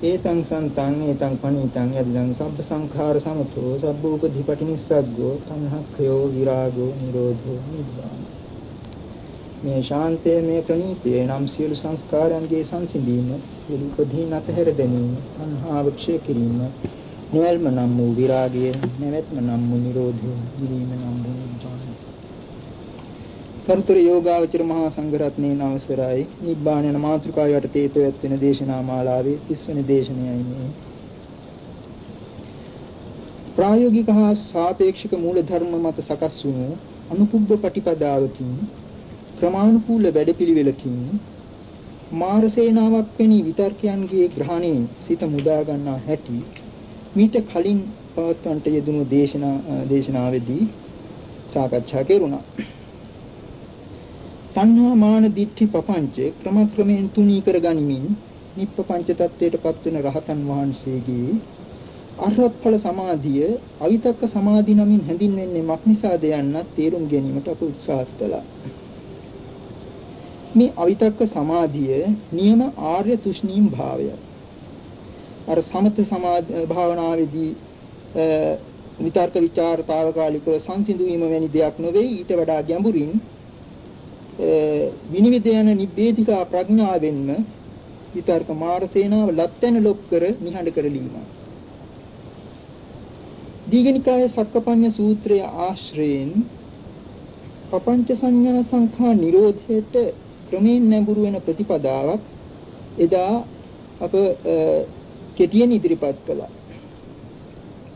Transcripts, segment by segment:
ඒතං සන්තං ඒතං පණිතං යදිදං සබ්බ සංඛාර සමතෝ සබ්බෝපදීපටි නිස්සග්ගෝ සංහක්ඛයෝ විරාගෝ නිරෝධෝ නිබ්බාන මේ ශාන්තයේ මේ ප්‍රණීතයේ නම් සියලු සංස්කාරයන්ගේ සංසිඳීම සියලු උපදීන් අතහැර දැමීම සංහාව ක්ෂය කිරීම නිවැල්ම නම් වූ විරාගය නැවැත්ම නම් වූ නිරෝධය නිවීම නම් වූ කරුතර යෝගාවචර මහා සංඝරත්නයේ අවසරයි නිබ්බාන යන මාතෘකාව යටතේ පැවැත් වෙන දේශනා මාලාවේ 30 වෙනි දේශනයයි මේ ප්‍රායෝගික හා සාපේක්ෂික මූල ධර්ම මත සකස් වුණු අනුපුබ්බ ප්‍රතිපදාවකින් ක්‍රමානුකූල වැඩපිළිවෙලකින් මාර සේනාවක් වැනි විතර්කයන්ගේ ග්‍රහණයෙන් සිත මුදා ගන්නා හැටි මීට කලින් පවත්වන්නට යෙදුණු දේශනා දේශනාවේදී සාකච්ඡා කෙරුණා. තණ්හා මාන දිට්ඨි ප්‍රපංචේ ක්‍රමක්‍රමයෙන් තුනී කර ගනිමින් නිප්පපංච තත්වයටපත් වෙන රහතන් වහන්සේගේ අරහත් ඵල සමාධිය අවිතක්ක සමාධි නමින් හැඳින්වෙන්නේ මක් නිසාද යන්නත් තේරුම් ගැනීමට අප උත්සාහ කළා. මේ අවිතක්ක සමාධිය නියම ආර්ය තුෂ්ණීම් භාවයයි. අර සමත සමාධි භාවනාවේදී විතර්ක ਵਿਚාරතාවකාලිකව සංසිඳු වීම වැනි දෙයක් නොවේ ඊට වඩා ගැඹුරින් විනිවිද යන නිබ්බේධිකා ප්‍රඥාවෙන්ම විතර්ක මාර සේනාව ලැත්තැන ලොක් කර නිහඬ කරලීම. දීඝනිකායේ සක්කපඤ්ඤ සූත්‍රයේ ආශ්‍රයෙන් පపంచ සංඥා සංඛා නිරෝධයට ක්‍රමයෙන් නැඹුරු වෙන ප්‍රතිපදාවක් එදා අප කෙටියෙන් ඉදිරිපත් කළා.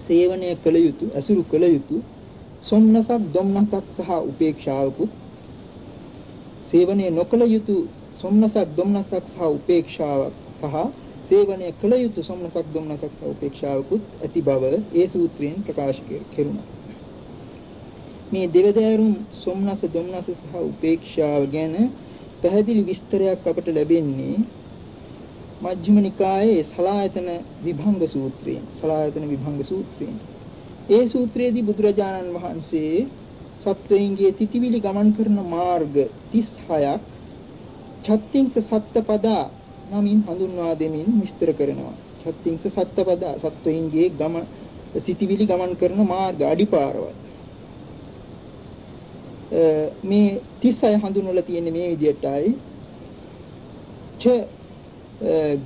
සේවනය කළ යුතු, අසුරු කළ යුතු සොම්නසක්, ධම්නසක් සහ උපේක්ෂාවකුත් සේවනය නොකළ යුතු සොම්නසක් දුම්නසක් සහ උපේක්ෂාවක් සහ සේවනය කළ යුතු සොම්නසක් දුම්නසක් සහ උපේක්ෂාවකුත් ඇති බව ඒ සූත්‍රයෙන් ප්‍රකාශ කෙරුණා. මේ දෙවදෑරුම් සොම්නස දුම්නස සහ උපේක්ෂාව ගැන පැහැදිලි විස්තරයක් අපට ලැබෙන්නේ මජ්ක්‍ධිම නිකායේ සලායතන විභංග සූත්‍රයෙන් සලායතන විභංග සූත්‍රයෙන් ඒ සූත්‍රයේදී බුදුරජාණන් වහන්සේ සත්වයන්ගේ තිතිවිලි ගමන් කරන මාර්ග 36ක් චත්තිංස සත්පදා නමින් හඳුන්වා දෙමින් විස්තර කරනවා. චත්තිංස සත්පදා සත්වයන්ගේ ගම සිතිවිලි ගමන් කරන මාර්ග අඩිපාරවල්. මේ 36 හඳුන්වලා තියෙන්නේ මේ විදිහටයි. ච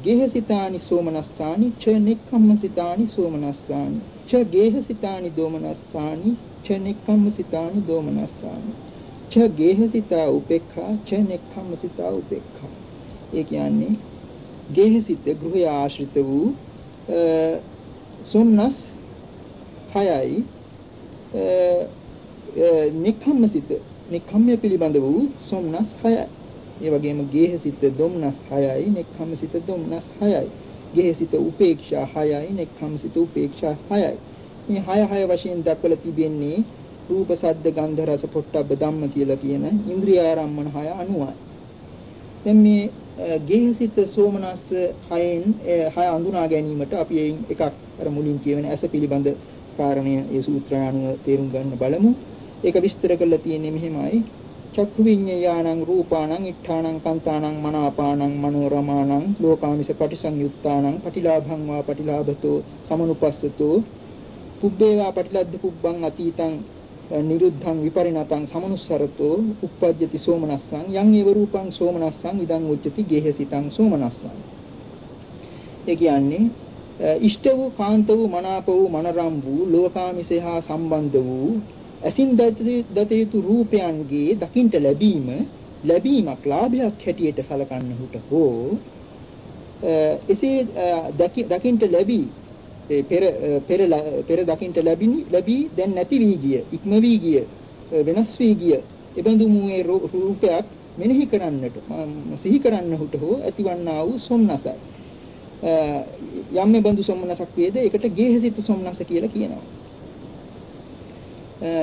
ගේහසිතානි සෝමනස්සානි ච නික්ඛම්මසිතානි සෝමනස්සානි ච ගේහසිතානි දෝමනස්සානි ච නෙක්ඛම්මසිතානි දෝමනස්සානි ච ගේහසිතා උපේක්ඛා ච නෙක්ඛම්මසිතා උපේක්ඛා. ඒ කියන්නේ ගේහසිත ගෘහය ආශ්‍රිත වූ සොම්නස් හයයි නික්ඛම්මසිත නික්ඛම්මය පිළිබඳ වූ සොම්නස් හයයි. ඒ වගේම ගේහසිත දොම්නස් හයයි නෙක්ඛම්මසිත දොම්නස් හයයි. ගේහසිත උපේක්ෂා හයයි නෙක්ඛම්මසිත උපේක්ෂා හයයි. මේ 6 6 වශයෙන් දක්වලා තිබෙන්නේ රූප සද්ද ගන්ධ රස පොට්ටබ්බ ධම්ම කියලා කියන ඉන්ද්‍රිය ආරම්මන 6 අනුවයි. දැන් මේ ගේහසිත සෝමනස්ස 6න් 6 අඳුනා ගැනීමට අපි එයින් එකක් අර මුලින් කියවෙන ඇස පිළිබඳ කාරණය ඒ සූත්‍රය අනුව තේරුම් ගන්න බලමු. ඒක විස්තර කරලා තියෙන්නේ මෙහෙමයි. චක්කු විඤ්ඤාණං රූපාණං ඉත්තාණං කන්තාණං මනාපාණං මනෝරමාණං ලෝකාමිස පටිසංයුක්තාණං පටිලාභං වා පටිලාභතෝ සමනුපස්සතෝ පුබ්බේවා පටිලද්ද පුබ්බං අතීතං නිරුද්ධං විපරිණතං සමනුස්සරතෝ uppajjati සෝමනස්සං යං ඒව රූපං සෝමනස්සං ඉදං උච්චති ගේහසිතං සෝමනස්සං. ඒ කියන්නේ ඉෂ්ට වූ කාන්ත වූ මනාප වූ මනරම් වූ ලෝකාමිසේ හා සම්බන්ධ වූ ඇසින් දත යුතු රූපයන්ගේ දකින්ට ලැබීම ලැබීමක් ලාභයක් හැටියට සලකන්නහුට හෝ එසේ දකින්ට ලැබී පෙර පෙර පෙර දකින්ට ලැබිනි ලැබී දැන් නැති වී ගිය ඉක්ම වී ගිය වෙනස් වී ගිය එබඳු මූයේ රූපයක් මෙනෙහි කරන්නට සිහි කරන්නහුට හෝ ඇතිවන්නා වූ සොම්නසයි යම් මේ බඳු සොම්නසක් වේද ඒකට ගේහසිත සොම්නස කියලා කියනවා.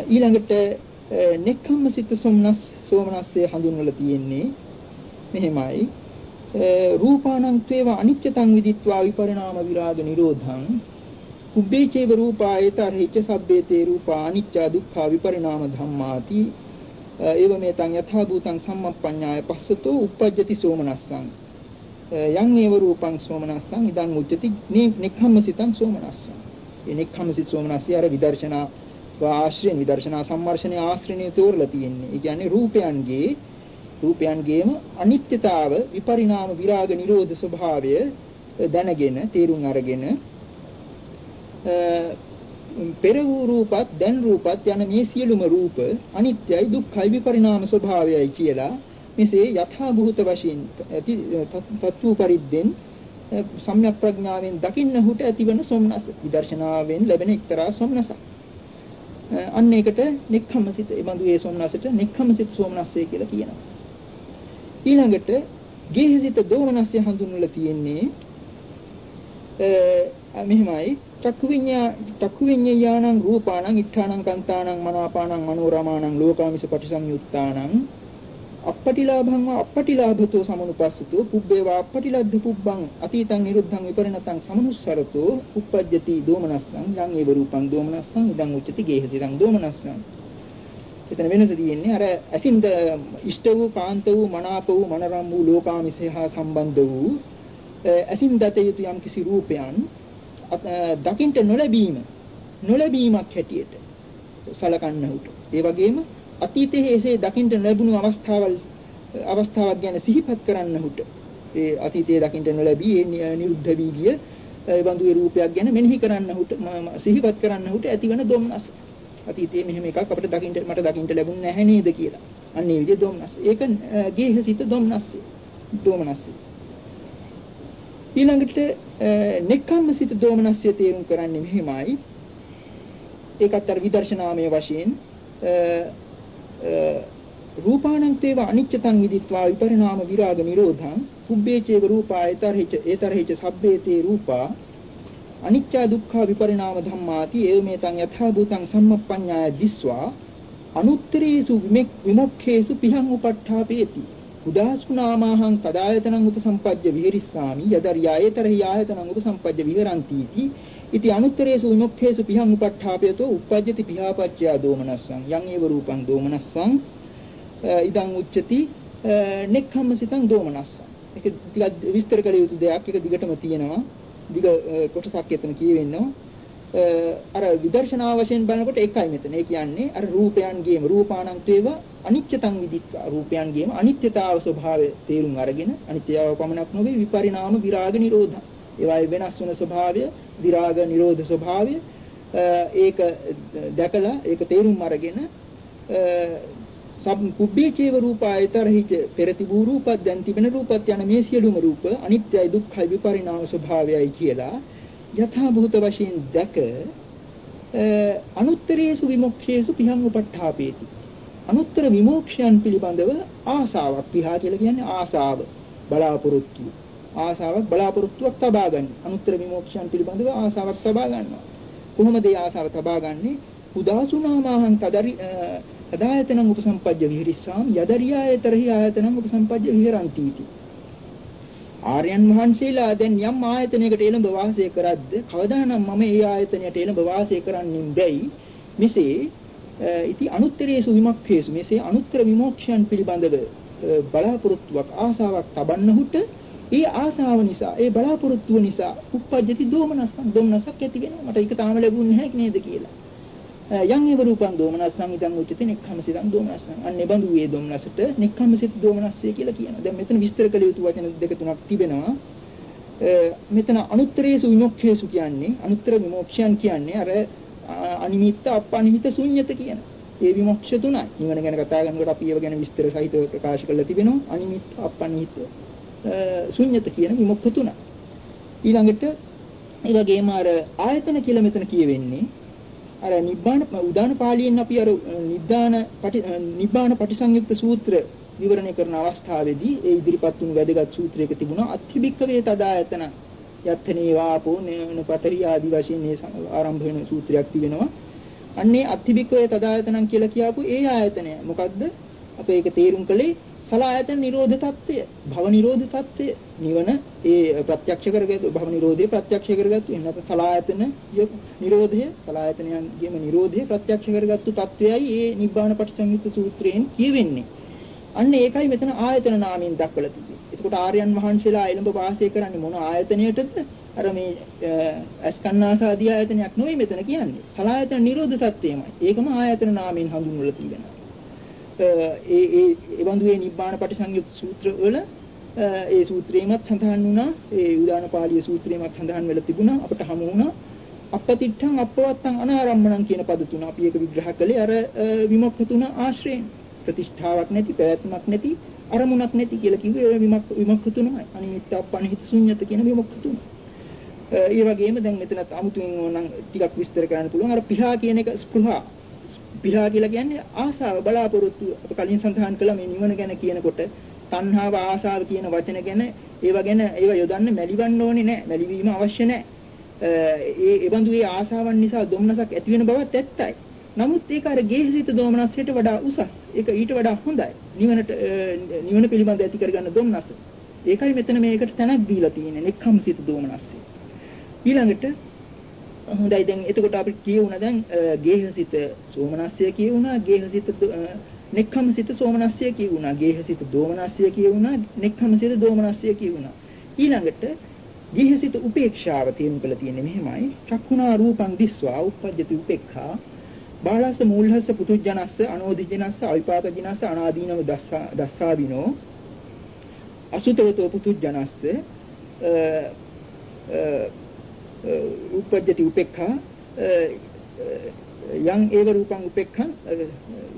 ඊළඟට නෙක්ඛම්මසිත සොම්නස් සෝමනස්සේ හඳුන්වලා තියෙන්නේ මෙහෙමයි. රූපානං ත්වේව අනිච්චතං විදිත්වා විපරිණාම විරාග නිරෝධං උබ්බේචේව රූපායතරහිච සබ්බේතේ රූපා අනිච්චා දුක්ඛා විපරිණාම ධම්මාති. ඒව මේතං යථා භූතං සම්මප්පඤ්ඤාය පස්සතෝ uppajjati සෝමනස්සං. යං ඒව රූපං සෝමනස්සං ඉදං උච්චති නෙක්ඛම්මසිතං සෝමනස්සං. ඒ නෙක්ඛම්මසිත සෝමනස්සය අර විදර්ශනා ආශ්‍රයෙන් විදර්ශනා සම්මර්ෂණයේ ආශ්‍රණයේ තෝරලා තියෙන්නේ. ඒ කියන්නේ රූපයන්ගේ රූපයන්ගේම අනිත්‍යතාව විපරිණාම විරාග නිරෝධ ස්වභාවය දැනගෙන තේරුම් අරගෙන පෙර වූ රූපත් දැන් රූපත් යන මේ සියලුම රූප අනිත්‍යයි දුක්ඛයි විපරිණාම ස්වභාවයයි කියලා මෙසේ යථා භූත වශයෙන් ඇති තත්ත්ව පරිද්දෙන් සම්‍යක් ප්‍රඥාවෙන් දකින්නහුට ඇතිවන සොම්නස විදර්ශනාවෙන් ලැබෙන එක්තරා සොම්නසක්. අන්න ඒකට නික්ඛම්මසිත ඒ බඳු ඒ සොම්නසට නික්ඛම්මසිත සොම්නස්සය කියලා කියනවා. ඊළඟට ගේහසිත දෝමනස්ය හඳුන්වලා තියෙන්නේ මෙහිමයි. චක්කු විඤ්ඤා චක්කු විඤ්ඤාණං රූපාණං ඉත්තාණං කන්තාණං මනාපාණං මනෝරමාණං ලෝකාමිස පටිසංයුත්තාණං අපපටිලාභං වා අපපටිලාභතෝ සමනුපස්සතෝ පුබ්බේවා අපපටිලද්ධ පුබ්බං අතීතං නිරුද්ධං විපරිණතං සමනුස්සරතෝ uppajjati දෝමනස්සං යං ඒව රූපං දෝමනස්සං ඉදං උච්චති ගේහසිතං දෝමනස්සං. එතන වෙනස තියෙන්නේ අර ඇසින්ද ඉෂ්ට වූ කාන්ත වූ මනාප වූ මනරම් වූ ලෝකාමිසය හා සම්බන්ධ වූ ඇසින් දත යුතු යම් කිසි රූපයන් දකින්ට නොලැබීම නොලැබීමක් හැටියට සලකන්න උට ඒ වගේම අතීතයේ එසේ දකින්ට ලැබුණු අවස්ථාවල් අවස්ථාවක් ගැන සිහිපත් කරන්න උට ඒ අතීතයේ දකින්ට නොලැබී ඒ නිරුද්ධ වී ගිය ඒ බඳු රූපයක් ගැන මෙනෙහි කරන්න උට සිහිපත් කරන්න උට ඇතිවන දුම්නස අතීතයේ මෙහෙම එකක් අපිට දකින්න මට දකින්න ලැබුණ නැහැ නේද කියලා. අන්න ඒ විදිහේ දුම්නස්. ඒක ගේහසිත දුම්නස්. දුම්නස්. ඊළඟට නෙක්ඛම්මසිත දෝමනස්ය තේරුම් කරන්නේ මෙහිමයි. ඒකත් අර විදර්ශනාමය වශයෙන් රූපාණං තේව අනිච්චතං විදිත්වා විපරිණාම විරාග නිරෝධං කුබ්බේචේව රූපායතරහිච ඒතරහිච සබ්බේතේ රූපා අනිච්ච දුක්ඛ විපරිණාම ධම්මාති ඒව මේතං යථා භූතං සම්මප්පඤ්ඤාය දිස්වා අනුත්තරේසු විමුක්ඛේසු පිහං උපට්ඨාපේති උදාස්කුණාමාහං කදායතනං උපසම්පජ්ජ විහෙරිස්සාමි යදරියායතරහි ආයතනං උපසම්පජ්ජ විහෙරಂತಿ इति ඉති අනුත්තරේසු විමුක්ඛේසු පිහං උපට්ඨාපයතෝ උප්පජ්ජති පිහාපච්චය දෝමනස්සං යං ඒව රූපං දෝමනස්සං ඉදං උච්චති නෙක්ඛම්මසිතං දෝමනස්සං. ඒක ටිකක් විස්තර කළ යුතු දෙයක්. ඒක දිගටම තියෙනවා. දිග කොටසක් එතන කියවෙන්නවා. අර විදර්ශනා වශයෙන් බලනකොට එකයි මෙතන. ඒ කියන්නේ අර රූපයන්ගේම රූපානන්තේව අනිත්‍යතං විදිත්වා රූපයන්ගේම අනිත්‍යතාව ස්වභාවය තේරුම් අරගෙන අනිත්‍යව පමණක් නොවේ විපරිණාම විරාග නිරෝධ. ඒවායේ වෙනස් වෙන ස්වභාවය, විරාග නිරෝධ ස්වභාවය ඒක දැකලා ඒක තේරුම් අරගෙන සබ් කුබ්බේ චේව රූපායතරහිච පෙර තිබූ රූපත් දැන් තිබෙන රූපත් යන මේ සියලුම රූප අනිත්‍යයි දුක්ඛයි විපරිණාම ස්වභාවයයි කියලා යථා භූත වශයෙන් දැක අනුත්තරේසු විමුක්ඛේසු පිහං උපට්ඨාපේති අනුත්තර විමුක්ෂයන් පිළිබඳව ආසාවක් විහා කියලා කියන්නේ ආසාව බලාපොරොත්තු ආසාවක් බලාපොරොත්තුවක් තබා ගන්න. අනුත්තර විමුක්ෂයන් පිළිබඳව ආසාවක් තබා ගන්නවා. කොහොමද ඒ ආසාව තබා ගන්නේ? උදාසුනාමාහං තදරි තදායතනං උපසම්පජ්ජ විහෙරිස්සාම් යදරියායතරහි ආයතනං උපසම්පජ්ජ විහෙරಂತಿ इति. ආර්යයන් වහන්සේලා දැන් යම් ආයතනයකට එළඹ වාසය කරද්ද කවදානම් මම ඒ ආයතනයට එළඹ වාසය කරන්නින් බැයි මෙසේ ඉති අනුත්තරේසු විමුක්ඛේසු මෙසේ අනුත්තර විමුක්ෂයන් පිළිබඳව බලාපොරොත්තුවක් ආසාවක් තබන්නහුට ඒ ආසාව නිසා ඒ බලාපොරොත්තුව නිසා උප්පජ්ජති දෝමනස්සං දෝමනසක් ඇති වෙනවා. මට ඒක තාම ලැබුණේ නැහැ නේද කියලා. යම් ඒව රූපං දෝමනස්සං ඉදං උච්චති නෙක්ඛම්සිතං දෝමනස්සං. අන්නේ බඳු වේ දෝමනසට නෙක්ඛම්සිත දෝමනස්සය කියලා කියනවා. දැන් මෙතන විස්තර කළ යුතු වචන දෙක තුනක් තිබෙනවා. මෙතන අනුත්තරේසු විමුක්ඛේසු කියන්නේ අනුත්තර විමුක්ෂයන් කියන්නේ අර අනිමිත්ත අපනිහිත ශුන්්‍යත කියන. ඒ විමුක්ෂ තුනයි. නිවන ගැන කතා කරනකොට අපි ඒව ගැන විස්තර සහිතව ප්‍රකාශ කරලා තිබෙනවා. අනිමිත්ත අපනිහිත ශුන්්‍යත කියන විමුක්ඛ තුන ඊළඟට ඒ වගේම අර ආයතන කියලා මෙතන කියවෙන්නේ අර නිබ්බාන උදාන පාළියෙන් අපි අර නිබ්බාන නිබ්බාන පටිසංයුක්ත සූත්‍ර විවරණය කරන අවස්ථාවේදී ඒ ඉදිරිපත් වුණු වැදගත් සූත්‍රයක තිබුණා අත්‍තිබික්ක වේ තදායතන යත්තනේ වාපෝ නේන පතරි ආදි වශයෙන් මේ ආරම්භ වෙන සූත්‍රයක් තිබෙනවා. අන්නේ අත්තිබිකේ තදායතනං කියලා කියාපු ඒ ආයතනය මොකද්ද? අපේ ඒක තේරුම් කළේ සලායතන නිරෝධ తত্ত্বය භව නිරෝධ తত্ত্বය නිවන ඒ ප්‍රත්‍යක්ෂ කරගත්තු භව නිරෝධය ප්‍රත්‍යක්ෂ කරගත්තු එහෙම නැත්නම් සලායතන නිරෝධය සලායතනයන්ගේම නිරෝධය ප්‍රත්‍යක්ෂ කරගත්තු తত্ত্বයයි ඒ නිබ්බාන පටිච්චසමුප්පාද සූත්‍රයෙන් කියවෙන්නේ අන්න ඒකයි මෙතන ආයතන නාමයෙන් දක්වලා තියෙන්නේ. එතකොට ආර්යයන් වහන්සේලා එළඹ වාසය කරන්නේ මොන ආයතනයටද? අර මේ අස්කන්නාසාදී ආයතනයක් නෙවෙයි මෙතන කියන්නේ. සලායතන නිරෝධ තත්ත්වයමයි. ඒකම ආයතන නාමයෙන් හඳුන්වලා තියෙනවා. ඒ ඒ ඒ බඳුවේ නිබ්බාන පටිසංයුත් සූත්‍ර වල ඒ සූත්‍රේමත් සඳහන් වුණා. ඒ උදාන පාළිය සූත්‍රේමත් සඳහන් වෙලා තිබුණා. අපට හමු වුණා. අපතිට්ඨං අපවත්තං අනාරම්මණං කියන පද තුන අපි ඒක විග්‍රහ කළේ අර විමුක්ත තුන ආශ්‍රයෙන්. ප්‍රතිෂ්ඨාවක් නැති, පැවැත්මක් නැති, අරමුණක් නැති කියලා කිව්වේ ඒ විමුක්ත විමුක්ත තුනයි. අනිමිත්තප්පනිහිත ශුන්්‍යත කියන විමුක්ත තුන. ඒ වගේම දැන් මෙතනත් අමුතුවෙන් ඕනනම් ටිකක් විස්තර කරන්න පුළුවන්. අර පිහා කියන එක ස්පෘහා. පිහා කියලා කියන්නේ ආසාව බලාපොරොත්තු අප කලින් සඳහන් කළා මේ නිවන ගැන කියනකොට තණ්හාව ආසාව කියන වචන ගැන ඒව ගැන ඒව යොදන්න මැලිවන්න ඕනේ නැහැ. මැලිවීම අවශ්‍ය නැහැ. ඒ ඒ බඳු ඒ ආසාවන් නිසා දුම්නසක් ඇති වෙන බවත් ඇත්තයි. නමුත් ඒක අර ගේහසිත දෝමනස්යට වඩා උසස්. ඒක ඊට වඩා හොඳයි. නිවනට නිවන පිළිබඳ ඇති කරගන්න දෝමනස. ඒකයි මෙතන මේකට තැනක් දීලා තියෙන්නේ. නෙක්ඛම්සිත දෝමනස්සේ. ඊළඟට හොඳයි දැන් එතකොට අපි කියුණා දැන් ගේහසිත සෝමනස්සය කියුණා ගේහසිත නෙක්ඛම්සිත සෝමනස්සය කියුණා ගේහසිත දෝමනස්සය කියුණා නෙක්ඛම්සිත දෝමනස්සය කියුණා ඊළඟට ගේහසිත උපේක්ෂාව තේරුම් කළ තියෙන්නේ මෙහෙමයි චක්කුණා රූපං දිස්වා උප්පජ්ජති උපේක්ඛා බාලස්ස මූලහස්ස පුතුජනස්ස අනෝදිජනස්ස අවිපාකජනස්ස අනාදීනව දස්සා දස්සාවිනෝ අසුතවතෝ පුතුජනස්ස උපජ්ජති උපේක්ඛා යං ඒව රූපං උපේක්ඛං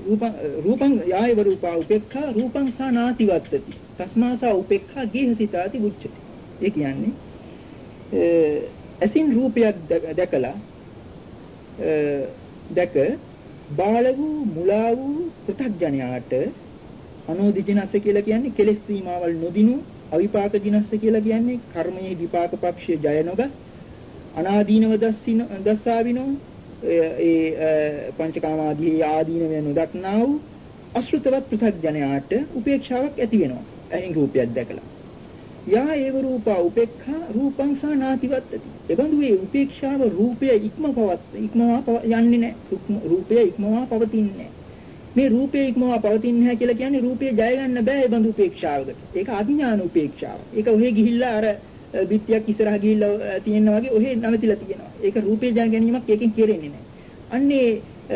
රූපං රූපං යායව රූපා උපේක්ඛා රූපං සා නාති වත්තති තස්මාසා උපේක්ඛා ගේහසිතාති උච්චති ඒ කියන්නේ ඇසින් රූපයක් දැකලා දැක බාල වූ මුලා වූ පෘථග්ජනයාට අනෝදිජනස්ස කියලා කියන්නේ කෙලෙස් සීමාවල් නොදිනු අවිපාක ජිනස්ස කියලා කියන්නේ කර්මයේ විපාක පක්ෂය ජය නොගත් අනාදීනව දස්සින දස්සාවිනෝ ඒ පංචකාමාදී ආදීනව නොදක්නා වූ අශෘතවත් පෘථග්ජනයාට උපේක්ෂාවක් ඇති වෙනවා. ඇහින් රූපයක් දැකලා. යා ඒව රූපා උපේක්ඛා රූපං සා නාතිවත්තති. එබඳු මේ උපේක්ෂාව රූපය ඉක්ම පවත් ඉක්මවා යන්නේ නැහැ. රූපය ඉක්මවා පවතින්නේ මේ රූපය ඉක්මවා පවතින්නේ නැහැ කියලා කියන්නේ රූපය ජය ගන්න බෑ ඒ බඳු උපේක්ෂාවකට. ඒක අඥාන උපේක්ෂාව. ඒක ඔහෙ ගිහිල්ලා අර බිත්තියක් ඉස්සරහා ගිහිල්ලා තියෙනවා වගේ ඔහෙ නැවතිලා තියෙනවා. ඒක රූපේ ජන ගැනීමක් ඒකෙන් කෙරෙන්නේ නැහැ. අන්නේ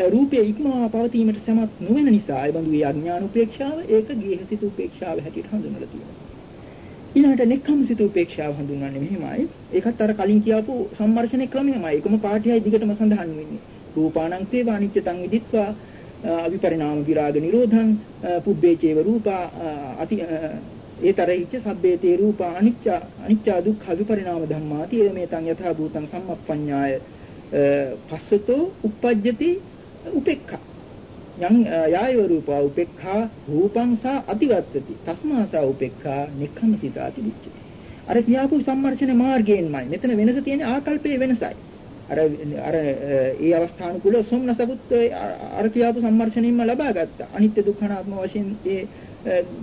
රූපය ඉක්මවා පවතීමට සමත් නොවන නිසා ඒ බඳු ඒ අඥාන උපේක්ෂාව ඒක ගේහසිත උපේක්ෂාව හැටියට හඳුන්වලා තියෙනවා. ඊළඟට නෙක්ඛම්සිත උපේක්ෂාව හඳුන්වන්නේ මෙහෙමයි. ඒකත් අර කලින් කියපු සම්මර්ෂණ ක්‍රමයමයි. ඒකම පාඨයයි දිගටම සඳහන් වෙන්නේ. රූපාණං තේ වානිච්චතං විදිත්වා අවිපරිණාම විරාග නිරෝධං පුබ්බේ චේව රූපා අති ඒතරෙහිච්ච සබ්බේ තේ රූපා අනිච්ච අනිච්ච දුක්ඛ විපරිණාම ධම්මාති එමෙතං යථා භූතං සම්මප්පඤ්ඤාය පස්සතෝ uppajjati උපේක්ඛා යං යායව රූපා උපේක්ඛා රූපං සා අතිවත්තති. තස්මාසා උපේක්ඛා නික්ඛමසිතාති විච්ඡති අර කියාපු සම්මර්ෂණ මාර්ගයෙන්මයි. මෙතන වෙනස තියෙන්නේ ආකල්පයේ වෙනසයි. අර අර ඒ අවස්ථානුකූල සොම්නසකුත් අර කියාපු සම්මර්ෂණයෙන්ම ලබා ගත්තා. අනිත්‍ය දුක්ඛනාත්ම වශයෙන් ඒ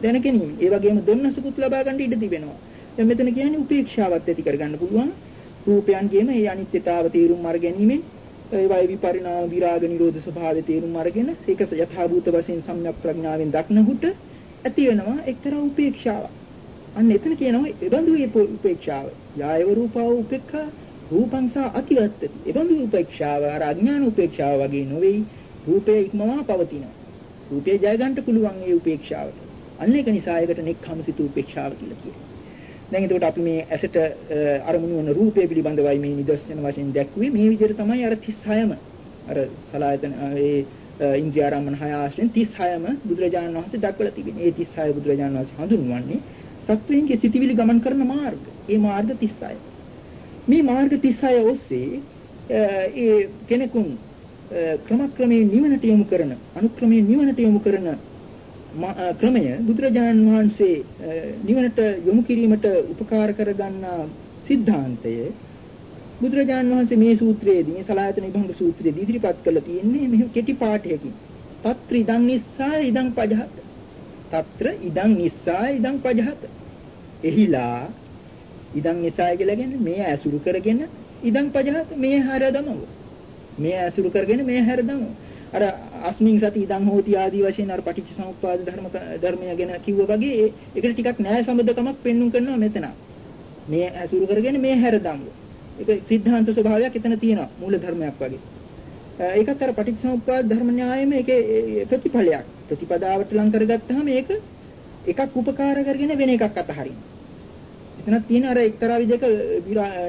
දැන ගැනීම ඒ වගේම දුන්නසකුත් ලබා ගන්න ඉඩ තිබෙනවා. දැන් මෙතන කියන්නේ උපේක්ෂාවත් ඇති කරගන්න පුළුවන්. රූපයන්ගේම ඒ අනිත්‍යතාව තීරුම් අර ගැනීමෙන් ඒවයි විපරිණාම විරාග නිරෝධ ස්වභාවය තේරුම් අරගෙන ඒක යථාභූත වශයෙන් සම්‍යක් ප්‍රඥාවෙන් දක්නහුට ඇති වෙනවා එක්තරා උපේක්ෂාවක්. අන්න එතන කියනවා එබඳු උපේක්ෂාව. යායව රූපා උපේක්ඛා රූපංසා අතිවත්තති. එබඳු උපේක්ෂාව අර අඥාන උපේක්ෂාව වගේ නොවේයි. රූපය ඉක්මවා පවතිනවා. රූපය ජය ගන්නට පුළුවන් ඒ උපේක්ෂාවට. අන්න ඒක නිසා ඒකට නෙක්ඛම්සිත උපේක්ෂාව කියලා කියනවා. දැන් එතකොට අපි මේ ඇසට අරමුණු වන රූපය පිළිබඳවයි මේ නිදර්ශන වශයෙන් දැක්ුවේ මේ විදිහට තමයි අර 36ම අර සලායතන ඒ ඉන්ද්‍රිය ආරම්මන 6 ආශ්‍රයෙන් 36ම බුදුරජාණන් වහන්සේ දක්වලා තිබෙනවා. ඒ 36 බුදුරජාණන් වහන්සේ හඳුන්වන්නේ සත්වයන්ගේ සිටිවිලි ගමන් කරන මාර්ග. ඒ මාර්ග 36. මේ මාර්ග 36 ඔස්සේ ඒ කෙනෙකුන් ක්‍රමක්‍රමයෙන් නිවනට යොමු කරන අනුක්‍රමයෙන් නිවනට යොමු කරන ක්‍රමය බුදුරජාණන් වහන්සේ නිවනට යොමු කිරීමට උපකාර කරගන්නා સિદ્ધාන්තය බුදුරජාණන් වහන්සේ මේ සූත්‍රයේදී මේ සලායතන විභංග සූත්‍රයේදී ඉදිරිපත් කරලා තියෙන්නේ මෙහි කෙටි පාඩයකින්. తත්‍ර ඉදං නිස්සාය ඉදං පජහත. తත්‍ර ඉදං නිස්සාය ඉදං පජහත. එහිලා ඉදං නිස්සාය කියලා කියන්නේ මේ ඇසුරු කරගෙන ඉදං පජහත මේ හැර දමව. මේ ඇසුරු කරගෙන මේ හැර දමව. අර අස්මින් සති ඉදං හෝති ආදී වශයෙන් අර පටිච්ච සමුප්පාද ධර්ම ධර්මය ගැන කිව්වා වගේ ඒකට ටිකක් න්‍යාය සම්බන්ධකමක් පෙන්눔 කරනවා මෙතන. මේ ඇසුරු කරගෙන මේ හැර දමව. ඒක සිද්ධාන්ත ස්වභාවයක් එතන තියෙනවා මූල ධර්මයක් වගේ. ඒකත් අර පටිච්චසමුප්පාද ධර්ම න්‍යායෙම ඒකේ ප්‍රතිඵලයක්. ප්‍රතිපදාවට ලං කරගත්තාම ඒක එකක් උපකාර කරගෙන වෙන එකක් අතහරින්න. එතන තියෙන අර එක්තරා විදිහක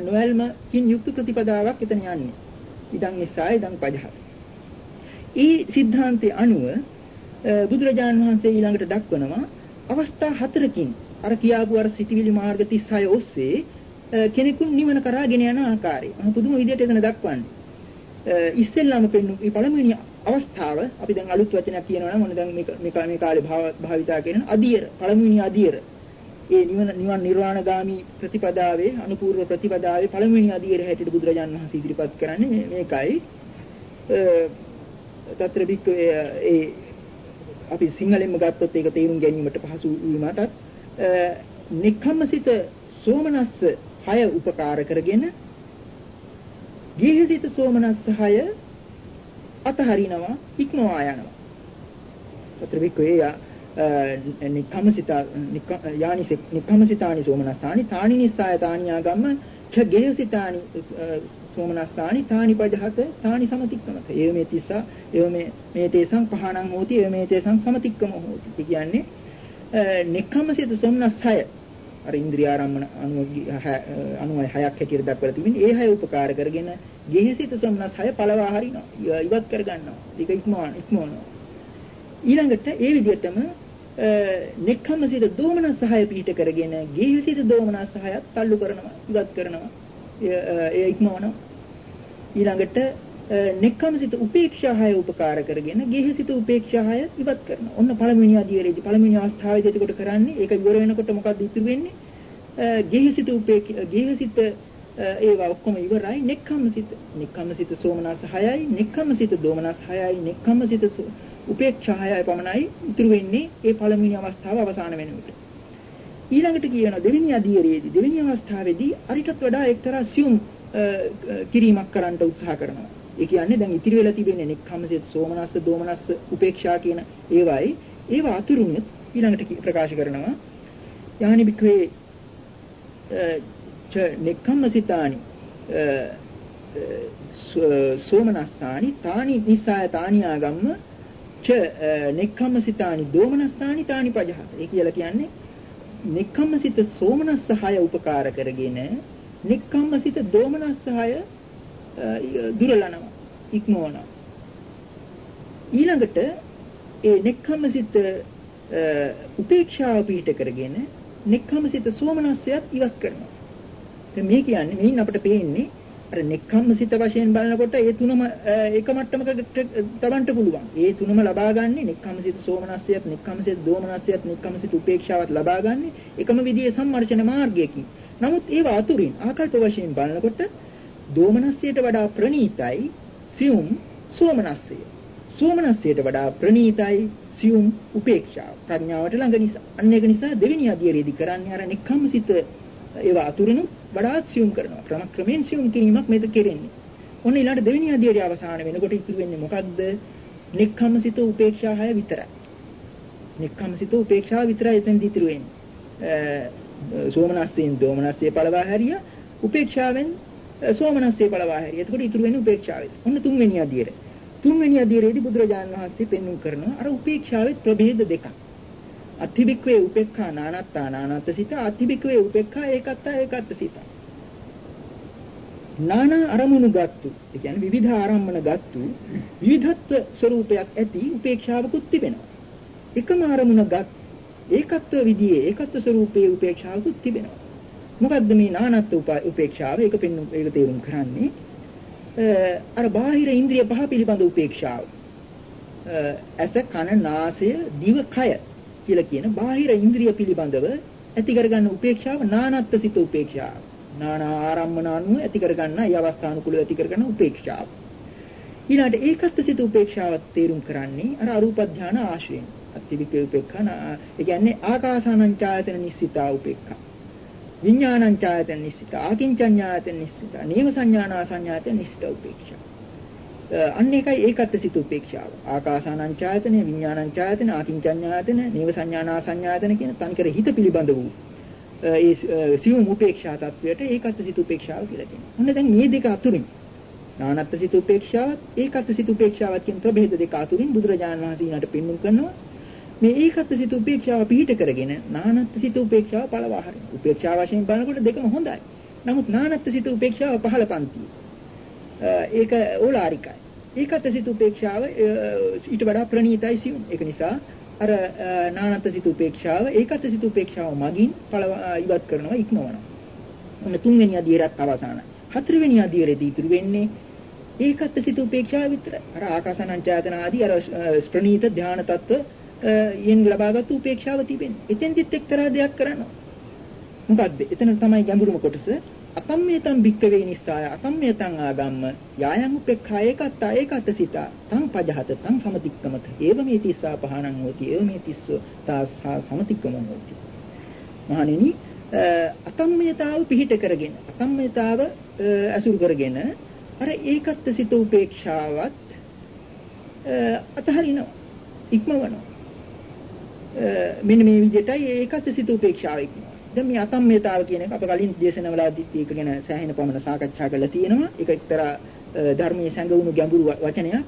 නොයල්මකින් යුක්ත ප්‍රතිපදාවක් එතන යන්නේ. ඉදන් නිසායි ඉදන් පජහ. ඊ සිද්ධාන්තයේ අනුව බුදුරජාන් වහන්සේ ඊළඟට දක්වනවා අවස්ථා හතරකින් අර කියාපු අර සිටිවිලි මාර්ග 36 ඔස්සේ කෙනෙකුන් නිවන කරා ගෙන යන ආකාරය. මම පුදුම විදිහට එතන දක්වන්නේ. ඉස්සෙල්ලාම පෙන්නු මේ පළමුවෙනි අවස්ථාව අපි දැන් අලුත් වචනයක් කියනවා නම් ඔන්න දැන් මේ මේ කාලේ භාවිතා කරන අධියර පළමුවෙනි අධියර. ඒ නිවන නිවන් නිර්වාණගාමි ප්‍රතිපදාවේ අනුපූර්ව ප්‍රතිපදාවේ පළමුවෙනි අධියර හැටියට බුදුරජාණන් වහන්සේ ඉදිරිපත් කරන්නේ මේකයි. తත්‍ර බික්ක ඒ අපි සිංහලෙන්ම ගත්තොත් ඒක තේරුම් ගැනීමට පහසු වීමටත් නික්කම්මසිත සෝමනස්ස හය උපකාර කරගෙන ගිහිසිත සෝමනස්ස හය අතහරිනවා ඉක්මවා යනවා. පත්‍රවිකේ නික්කමසිත යානිස නික්කමසිතානි සෝමනස්සානි තානි නිස්සාය තානියාගම්ම ච ගේහසිතානි සෝමනස්සානි තානි පජහත තානි සමතික්කමත. ඒ මේ තිස්සා ඒ මේ මේ තේසං පහණං හෝති ඒ මේ තේසං සමතික්කම හෝති. කියන්නේ නික්කමසිත සෝමනස්ස හය අර ඉන්ද්‍රිය ආරම්මන 96ක් හැටියට දක්වලා තිබෙනවා. ඒ හය උපකාර කරගෙන ගෙහසිත සොම්නස් හය පළවා හරිනවා. ඉවත් කර ගන්නවා. ඒක ඉක්මවන ඉක්මවනවා. ඊළඟට ඒ විදිහටම නෙක්ඛම්මසිත දෝමනස් සහය පිහිට කරගෙන ගෙහසිත දෝමනස් සහයත් තල්ලු කරනවා. ඉවත් කරනවා. ඒ ඉක්මවනවා. ඊළඟට නෙක්ඛම්සිත උපේක්ෂාහය උපකාර කරගෙන ගෙහසිත උපේක්ෂාහය ඉවත් කරනවා. ඔන්න පළවෙනි අධීරයේදී පළවෙනි අවස්ථාවේදී එතකොට කරන්නේ ඒක ඉවර වෙනකොට මොකක්ද ඉතුරු වෙන්නේ? ගෙහසිත උපේක්ෂ ගෙහසිත ඒවා ඔක්කොම ඉවරයි. නෙක්ඛම්සිත නෙක්ඛම්සිත සෝමනස් 6යි, නෙක්ඛම්සිත දෝමනස් 6යි, නෙක්ඛම්සිත උපේක්ෂාහයයි පමණයි ඉතුරු වෙන්නේ ඒ පළවෙනි අවස්ථාව අවසාන වෙනකොට. ඊළඟට කියන දෙවෙනි අධීරයේදී දෙවෙනි අවස්ථාවේදී අරිටත් වඩා එක්තරා සියුම් කිරීමක් කරන්න උත්සාහ කරනවා. ඒ කියන්නේ දැන් ඉතිරි වෙලා තිබෙන්නේ නෙක්ඛම්මසිත සෝමනස්ස දෝමනස්ස උපේක්ෂා කියන ඒවයි. ඒවා අතුරුනුත් ඊළඟට ප්‍රකාශ කරනවා. යහනි බික්වේ ච නෙක්ඛම්මසිතානි සෝමනස්සානි තානි නිසාය තානියාගම්ම ච නෙක්ඛම්මසිතානි දෝමනස්සානි තානි පජහත. ඒ කියලා කියන්නේ නෙක්ඛම්මසිත සෝමනස්ස හය උපකාර කරගෙන නෙක්ඛම්මසිත දෝමනස්ස හය දුරලනවා ඉක්මවනවා. ඊළඟට ඒ නෙක්ඛම්මසිත උපේක්ෂාව පිහිට කරගෙන නෙක්ඛම්මසිත සෝමනස්සයත් ඉවත් කරනවා. දැන් මේ කියන්නේ මෙයින් අපිට පේන්නේ අර නෙක්ඛම්මසිත වශයෙන් බලනකොට ඒ තුනම එක මට්ටමකට තබන්න පුළුවන් ඒ තුනම ලබා ගන්නේ නෙක්ඛම්මසිත සෝමනස්සයත් නෙක්ඛම්මසිත දෝමනස්සයත් නෙක්ඛම්මසිත උපේක්ෂාවත් ලබා ගන්නේ එකම විදිහේ සම්මර්ෂණ මාර්ගයකින් නමුත් ඒව අතුරින් ආකල්ප වශයෙන් බලනකොට දෝමනස්සයට වඩා ප්‍රණීතයි සියුම් සෝමනස්සය. සෝමනස්සයට වඩා ප්‍රණීතයි සියුම් උපේක්ෂාව. ප්‍රඥාවට ළඟ නිසා. අන්න ඒක නිසා දෙවෙනි අධ්‍යයනයේදී කරන්නේ අර නික්කම්සිත ඒවා අතුරිනු වඩාත් සියුම් කරනවා. ක්‍රම ක්‍රමෙන් සියුම් කිරීමක් මේක කෙරෙන්නේ. ඔන්න ඊළඟ දෙවෙනි අධ්‍යයනයේ අවසාන වෙනකොට ඉතුරු වෙන්නේ මොකක්ද? නික්කම්සිත උපේක්ෂා හය විතරයි. නික්කම්සිත උපේක්ෂාව විතරයි එතෙන්දී ඉතුරු වෙන්නේ. සෝමනස්සයෙන් දෝමනස්සය පළවා හැරියා උපේක්ෂාවෙන් සෝමනස්සේ පළවා හැරිය. එතකොට ඉතුරු වෙන්නේ උපේක්ෂාවයි. ඔන්න තුන්වෙනි අදියර. තුන්වෙනි අදියරේදී බුදුරජාණන් වහන්සේ පෙන්වු කරනවා අර උපේක්ෂාවේ ප්‍රභේද දෙකක්. අතිබික්වේ උපේක්ඛා නානත්තා නානත්ත සිත අතිබික්වේ උපේක්ඛා ඒකත්තා ඒකත්ත සිත. නානා අරමුණු ගත්තු. ඒ කියන්නේ විවිධ ආරම්මන ගත්තු විවිධත්ව ස්වરૂපයක් ඇති උපේක්ෂාවකුත් තිබෙනවා. එකම අරමුණ ගත් ඒකත්ව විදියේ ඒකත්ව ස්වરૂපයේ උපේක්ෂාවකුත් තිබෙනවා. මොකද්ද මේ නානත් උපේක්ෂාව? ඒක පෙන්නු ඒක තේරුම් කරන්නේ අර බාහිර ඉන්ද්‍රිය පහ පිළිබඳ උපේක්ෂාව. ඇස කන නාසය දිව කය කියලා කියන බාහිර ඉන්ද්‍රිය පිළිබඳව ඇති කරගන්න උපේක්ෂාව නානත්ත් සිත උපේක්ෂාව. නානා ආරම්මන අනුව ඇති කරගන්න ඒ අවස්ථානුකූලව ඇති කරගන්න උපේක්ෂාව. ඊළඟට ඒකත් සිත උපේක්ෂාවත් තේරුම් කරන්නේ අර අරූප ධාන ආශ්‍රයෙන්. අත්තිවික උපේක්ඛන ඒ කියන්නේ ආකාසානං ඡායතන නිස්සිතා උපේක්ඛා. විඥානං ඡායතන නිස්සිතා ආකින්චඤ්ඤායතන නිස්සිතා නේව සංඥානා සංඥායතන නිස්සිතා උපේක්ෂා. අන්න ඒකයි ඒකත් සිත උපේක්ෂාව. ආකාසානං ඡායතන විඥානං ඡායතන ආකින්චඤ්ඤායතන නේව සංඥානා සංඥායතන කියන තනිකර හිත පිළිබඳ වූ ඒ සියුම් උපේක්ෂා තත්වයට ඒකත් සිත උපේක්ෂාව කියලා කියනවා. ඔන්න දැන් මේ දෙක අතුරින් නානත්ත් සිත උපේක්ෂාවත් ඒකත් සිත උපේක්ෂාවත් කියන ප්‍රභේද දෙක අතුරින් බුදුරජාණන් වහන්සේ ඊට පෙන්වුම් කරනවා මේ ඒකත් සිත උපේක්ෂාව පිහිට කරගෙන නානත්ත් සිත උපේක්ෂාව පළවා හරින. උපේක්ෂාව වශයෙන් බලනකොට දෙකම හොඳයි. නමුත් නානත්ත් සිත උපේක්ෂාව පහළ පන්තිය. ඒක ඕලාරිකයි. ඒකත් සිත උපේක්ෂාව ඊට වඩා ප්‍රණීතයි සියුම්. ඒක නිසා අර නානත් සිත උපේක්ෂාව ඒකත් සිත උපේක්ෂාව මගින් ඉවත් කරනවා ඉක්මවනවා. ඔන්න තුන්වෙනි අධීරත් අවසానයි. හතරවෙනි අධීරෙදී ඉතුරු වෙන්නේ ඒකත් සිත උපේක්ෂාව විතරයි. අර ආකාසානංචායතන ආදී අර ප්‍රණීත ධාන තත්ත්ව යෙන් ලබාගත් උපේක්ෂාව තිබෙන්නේ. එතෙන්දිත් එක්තරා දෙයක් කරනවා. මොකද්ද? එතන තමයි ගැඹුරුම කොටස. අකම්මේතං භික්කවේ නිස්සාය අකම්මේතං ආගම්ම යායන් උපේක්ඛා ඒකත්ත ඒකත් සිතා තං පජහත තං සමතික්කමත. ඒව මේ තිස්සා පහණං හෝති ඒව මේ තිස්සෝ තාස්සා සමතික්කමං හෝති. මහණෙනි අකම්මේතාව පිහිට කරගෙන අකම්මේතාව අසුරු කරගෙන අර ඒකත් සිත උපේක්ෂාවත් අතහරිනවා ඉක්මවනවා. මෙන්න මේ විදිහටයි ඒකත් සිත උපේක්ෂාව ඉක්මවනවා දැන් මේ අතම්මේතාව කියන එක අප කලින් දේශනාවලදීත් ඒක ගැන සෑහෙන පමණ සාකච්ඡා කරලා තියෙනවා. ඒක එක්තරා ධර්මයේ සැඟවුණු ගැඹුරු වචනයක්.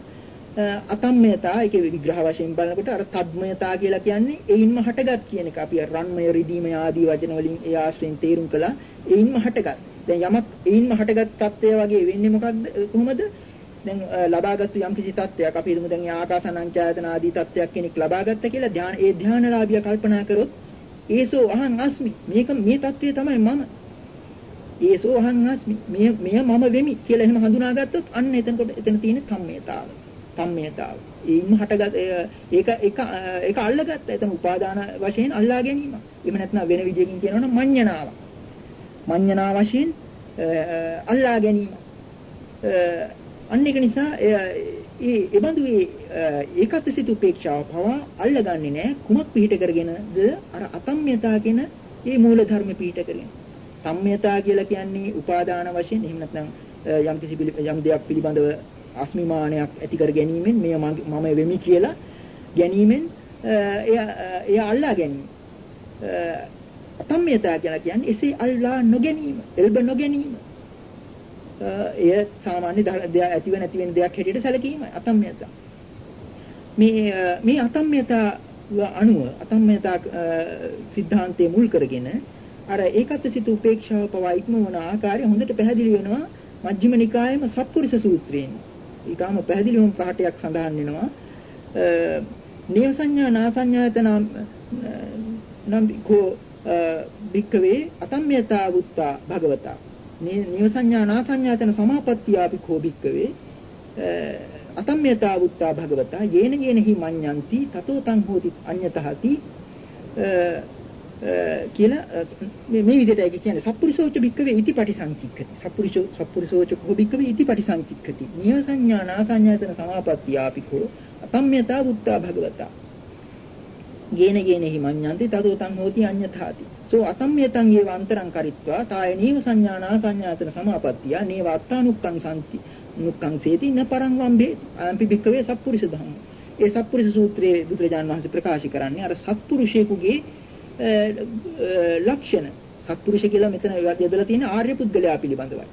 අතම්මේතා ඒකේ විග්‍රහ වශයෙන් බලනකොට අර තද්මයතා කියලා කියන්නේ එයින්ම හටගත් කියන එක. අපි රන්මය රිදීම ආදී වචන වලින් ඒ ආශ්‍රයෙන් තේරුම් කළා. එයින්ම හටගත්. දැන් යමක් එයින්ම හටගත් తත්වය වගේ වෙන්නේ මොකක්ද කොහොමද? දැන් ලබාගත්තු යම්කිසි තත්වයක් අපි හිතමු දැන් ආකාසානංචායතන ආදී තත්වයක් කෙනෙක් ලබාගත්ත කියලා ධාන ඒ ධානලාභිය කල්පනා කරොත් ඒසෝ අහං අස්මි. මේක මේ தත්වය තමයි මම. ඒසෝ අහං අස්මි. මෙය මෙය මම වෙමි කියලා එහෙම හඳුනාගත්තොත් අන්න එතනකොට එතන තියෙන කම්මේතාව කම්මේතාව ඒින්ම හටගත් ඒක ඒක ඒක අල්ලගත්ත. එතන උපාදාන වශයෙන් අල්ලා ගැනීම. එහෙම නැත්නම් වෙන විදියකින් කියනවනම් මඤ්ඤණාව. මඤ්ඤණා වශයෙන් අල්ලා ගැනීම. අන්න ඒක නිසා ඒ එබඳු ඒ ඒකත් සිත උපේක්ෂාව පවා අල්ලගන්නේ නැහැ කුමක් පිහිට කරගෙනද අර අතම්්‍යතා කියන මේ මූල ධර්ම පිහිට කරගෙන. සම්්‍යතා කියලා කියන්නේ උපාදාන වශයෙන් එහෙම නැත්නම් යම් කිසි යම් දෙයක් පිළිබඳව අස්මිමානයක් ඇති කර ගැනීමෙන් මෙය මම වෙමි කියලා ගැනීමෙන් එය එය අල්ලා ගැනීම. අතම්්‍යතා කියලා කියන්නේ එසේ අල්ලා නොගැනීම, එල්බ නොගැනීම. එය සාමාන්‍ය ඇතිව නැති වෙන දෙයක් හැටියට සැලකීම අතම්මයතා. මේ මේ අතම්මයතා අනුව අතම්මයතා સિદ્ધාන්තයේ මුල් කරගෙන අර ඒකත් සිත උපේක්ෂාව පවා ඉක්මවන ආකාරය හොඳට පැහැදිලි වෙනවා මජ්ක්‍ධිම නිකායේම සත්පුරුෂ සූත්‍රයෙන්. ඊටාම පැහැදිලිවම පාඩයක් සඳහන් වෙනවා. නේව සංඥා නා සංඥායතන නම් කෝ භික්කවේ අතම්මයතා වුත්තා භගවතා නේව සංඥා නාසඤ්ඤාතන සමාපත්තියාපි කෝ භික්කවේ. අතම්යතා වුත්තා භගවතා යේන යේනහි මඤ්ඤන්ති තතෝ තං හෝති අඤ්ඤතහති. කියලා මේ විදිහට ඒක කියන්නේ සප්පුරිසෝච භික්කවේ ඉති පටිසංකික්ඛති සප්පුරිසෝ සප්පුරිසෝච කෝ භික්කවේ ඉති පටිසංකික්ඛති නේව සංඥා නාසඤ්ඤාතන සමාපත්තියාපි කෝ අතම්යතා වුත්තා භගවතා. යේන යේනහි මඤ්ඤන්ති තතෝ තං හෝති අඤ්ඤතහති. සෝ අකම්මේතං ඒව අන්තරං කරිත්වා තාය නීව සංඥානා සංඥාතන සමාපත්තිය නේව අත්තානුක්ඛං සම්ති නුක්ඛං සේති න පරං වම්බේ අම්පි බික්කවේ සත්පුරුෂ ධම්ම ඒ සත්පුරුෂ සූත්‍රයේ බුදුරජාණන් වහන්සේ ප්‍රකාශ කරන්නේ අර සත්පුරුෂයෙකුගේ ලක්ෂණ සත්පුරුෂ කියලා මෙතන යොදලා තියෙන ආර්ය පුද්ගලයා පිළිබඳවයි.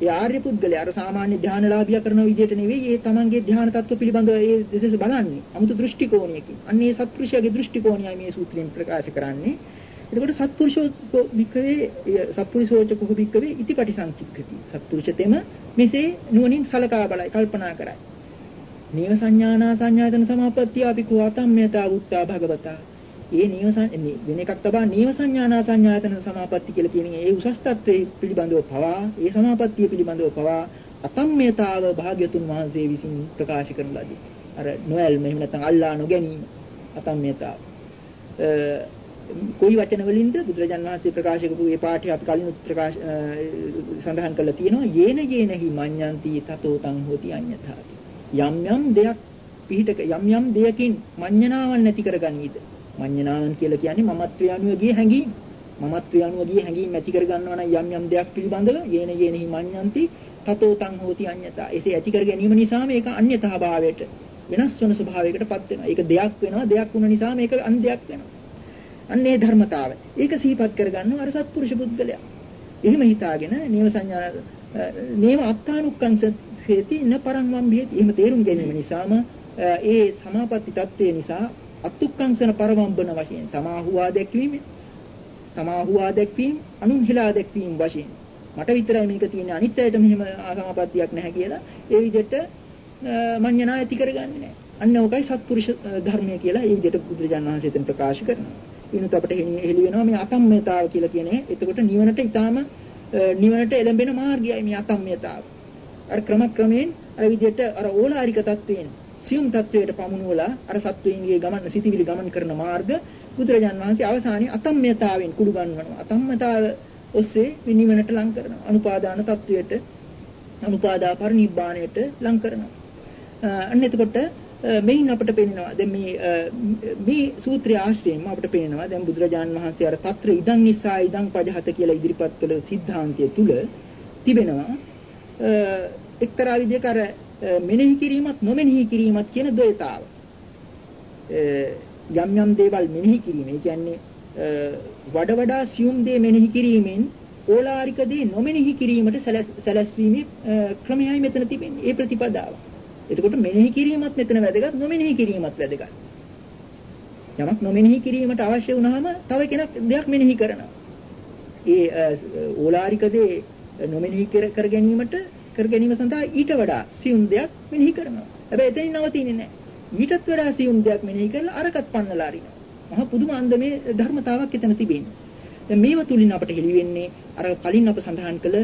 ඒ ආර්ය පුද්ගලයා අර සාමාන්‍ය ධානලාභියා කරන විදිහට නෙවෙයි ඒ තමන්ගේ ධාන තත්ත්ව පිළිබඳව ඒ දෙදෙස බලන්නේ. 아무තු දෘෂ්ටි කෝණයකින්. අන්න ඒ සත්පුරුෂයාගේ දෘෂ්ටි කෝණයයි මේ සූත්‍රයෙන් ප්‍රකාශ කරන්නේ. එතකොට සත්පුරුෂෝ භික්කවේ සත්පුරුෂෝච කුහ භික්කවේ ඉතිපටි සංචික්කති. සත්පුරුෂතෙම මෙසේ නුවණින් සලකා බලයි කල්පනා කරයි. නීව සංඥානා සංඥාතන සමාපත්තිය අපි කුවතම්මයතා උත්තා භගවතා. ඒ නීව වෙන එකක් තබා නීව සංඥානා සංඥාතන සමාපatti කියලා කියන්නේ ඒ උසස් තත්වයේ පිළිබඳව පවා ඒ සමාපත්තිය පිළිබඳව පවා අතම්මයතාව භාග්‍යතුන් වහන්සේ විසින් ප්‍රකාශ කරන ලදී. අර නොයල් මෙහෙම නැත්නම් අල්ලා නොගැනීම අතම්මයතාව. කොයි වචන වලින්ද බුදුරජාන් වහන්සේ ප්‍රකාශ කරපු මේ පාඨය අපි කලින් ප්‍රකාශ සඳහන් කරලා තියෙනවා. යේන යේනහි මඤ්ඤන්ති තතෝ තං හෝති අඤ්ඤතාති යම් යම් දෙයක් පිහිටක යම් යම් දෙයකින් මඤ්ඤණාවන් නැති කරගනීද? මඤ්ඤණාවන් කියලා කියන්නේ මමත්වයේ අනුවගේ හැඟීම්. මමත්වයේ අනුවගේ හැඟීම් ඇති කරගන්නවා නම් යම් යම් දෙයක් පිළිබඳව යේන යේනහි මඤ්ඤන්ති තතෝ තං හෝති අඤ්ඤතා. එසේ ඇති කර ගැනීම නිසා මේක අඤ්ඤතා භාවයට වෙනස් වෙන ස්වභාවයකටපත් වෙනවා. ඒක දෙයක් වෙනවා දෙයක් වුණ නිසා මේක අන් දෙයක් වෙනවා. අන්නේ ධර්මතාවය. ඒක සිහිපත් කරගන්නවා අර සත්පුරුෂ පුද්ගලයා. එහෙම හිතාගෙන නේව සංඥා නේව අත්තානුක්කංශ හේති න පරං වම් බෙහෙති. එහෙම තේරුම් ගැනීම නිසාම ඒ සමාපatti தත්ත්වය නිසා අත්ුක්කංශන පරවම්බන වශයෙන් තමා හුවා දැක්වීම තමා හුවා දැක්වීම අනුන් හිලා දැක්වීම වශයෙන් මට විතරයි මේක තියෙන්නේ අනිත් අයට මෙහෙම සමාපත්තියක් නැහැ කියලා ඒ විදිහට මඤ්ඤණා ඇති කරගන්නේ නැහැ. අන්න ඕකයි සත්පුරුෂ ධර්මය කියලා ඒ විදිහට බුදුරජාණන් වහන්සේ එතන ප්‍රකාශ කරනවා. ඊනොත් අපිට හෙළි වෙනවා මේ අකම්මතාව කියලා කියන්නේ. එතකොට නිවනට ඊටාම නිවනට එළඹෙන මාර්ගයයි මේ අකම්මතාව. අර ක්‍රමක්‍රමයෙන් අර විදිහට අර ඕලාරික තත්වයෙන් සියුම් තත්වයට පමුණුවලා අර සත්වයන්ගේ ගමන සිටිවිලි ගමන් කරන මාර්ග බුදුරජාන් වහන්සේ අවසානයේ අකම්මතාවෙන් කුඩු ගන්වනවා. අකම්මතාව ඔස්සේ නිවනට ලං කරනවා. අනුපාදාන තත්වයට අනුපාදා පරිනිබ්බාණයට ලං කරනවා. අන්න එතකොට මෙයින් අපිට පේනවා දැන් මේ මේ සූත්‍රය ආශ්‍රයෙන් අපිට පේනවා දැන් බුදුරජාන් වහන්සේ අර తත්‍ර ඉදන් නිසා ඉදන් පජහත කියලා ඉදිරිපත් කළ સિદ્ધාන්තය තුල තිබෙනවා. එක්තරා විදිහක අර මෙනෙහි කිරීමත් නොමෙනෙහි කිරීමත් කියන ද්වේතාව. යම් යම් දේවල් මෙනෙහි කිරීම ඒ කියන්නේ වඩ වඩා සියුම් දේ මෙනෙහි කිරීමෙන් ඕලාරික දේ නොමෙනෙහි කිරීමට සැලැස්වීමේ ක්‍රමයයි මෙතන තිබෙන්නේ. ඒ ප්‍රතිපදාවයි එතකොට මෙනෙහි කිරීමත් මෙතන වැදගත් නොමෙනෙහි කිරීමත් වැදගත්. යමක් නොමෙනෙහි කිරීමට අවශ්‍ය වුණාම තව කෙනෙක් දෙයක් මෙනෙහි කරනවා. ඒ ඕලාරික දේ නොමෙනෙහි කර ගැනීමට කර ගැනීම සඳහා ඊට වඩා සියුම් දෙයක් මෙනෙහි කරනවා. හැබැයි එතනින් නවතින්නේ නැහැ. ඊටත් වඩා සියුම් දෙයක් මෙනෙහි කරලා අරකට පන්නලා අරිනවා. මහා පුදුම අන්දමේ ධර්මතාවක් එතන තිබෙන්නේ. දැන් මේව තුලින් අපට හෙළි වෙන්නේ අර කලින් අප සඳහන් කළ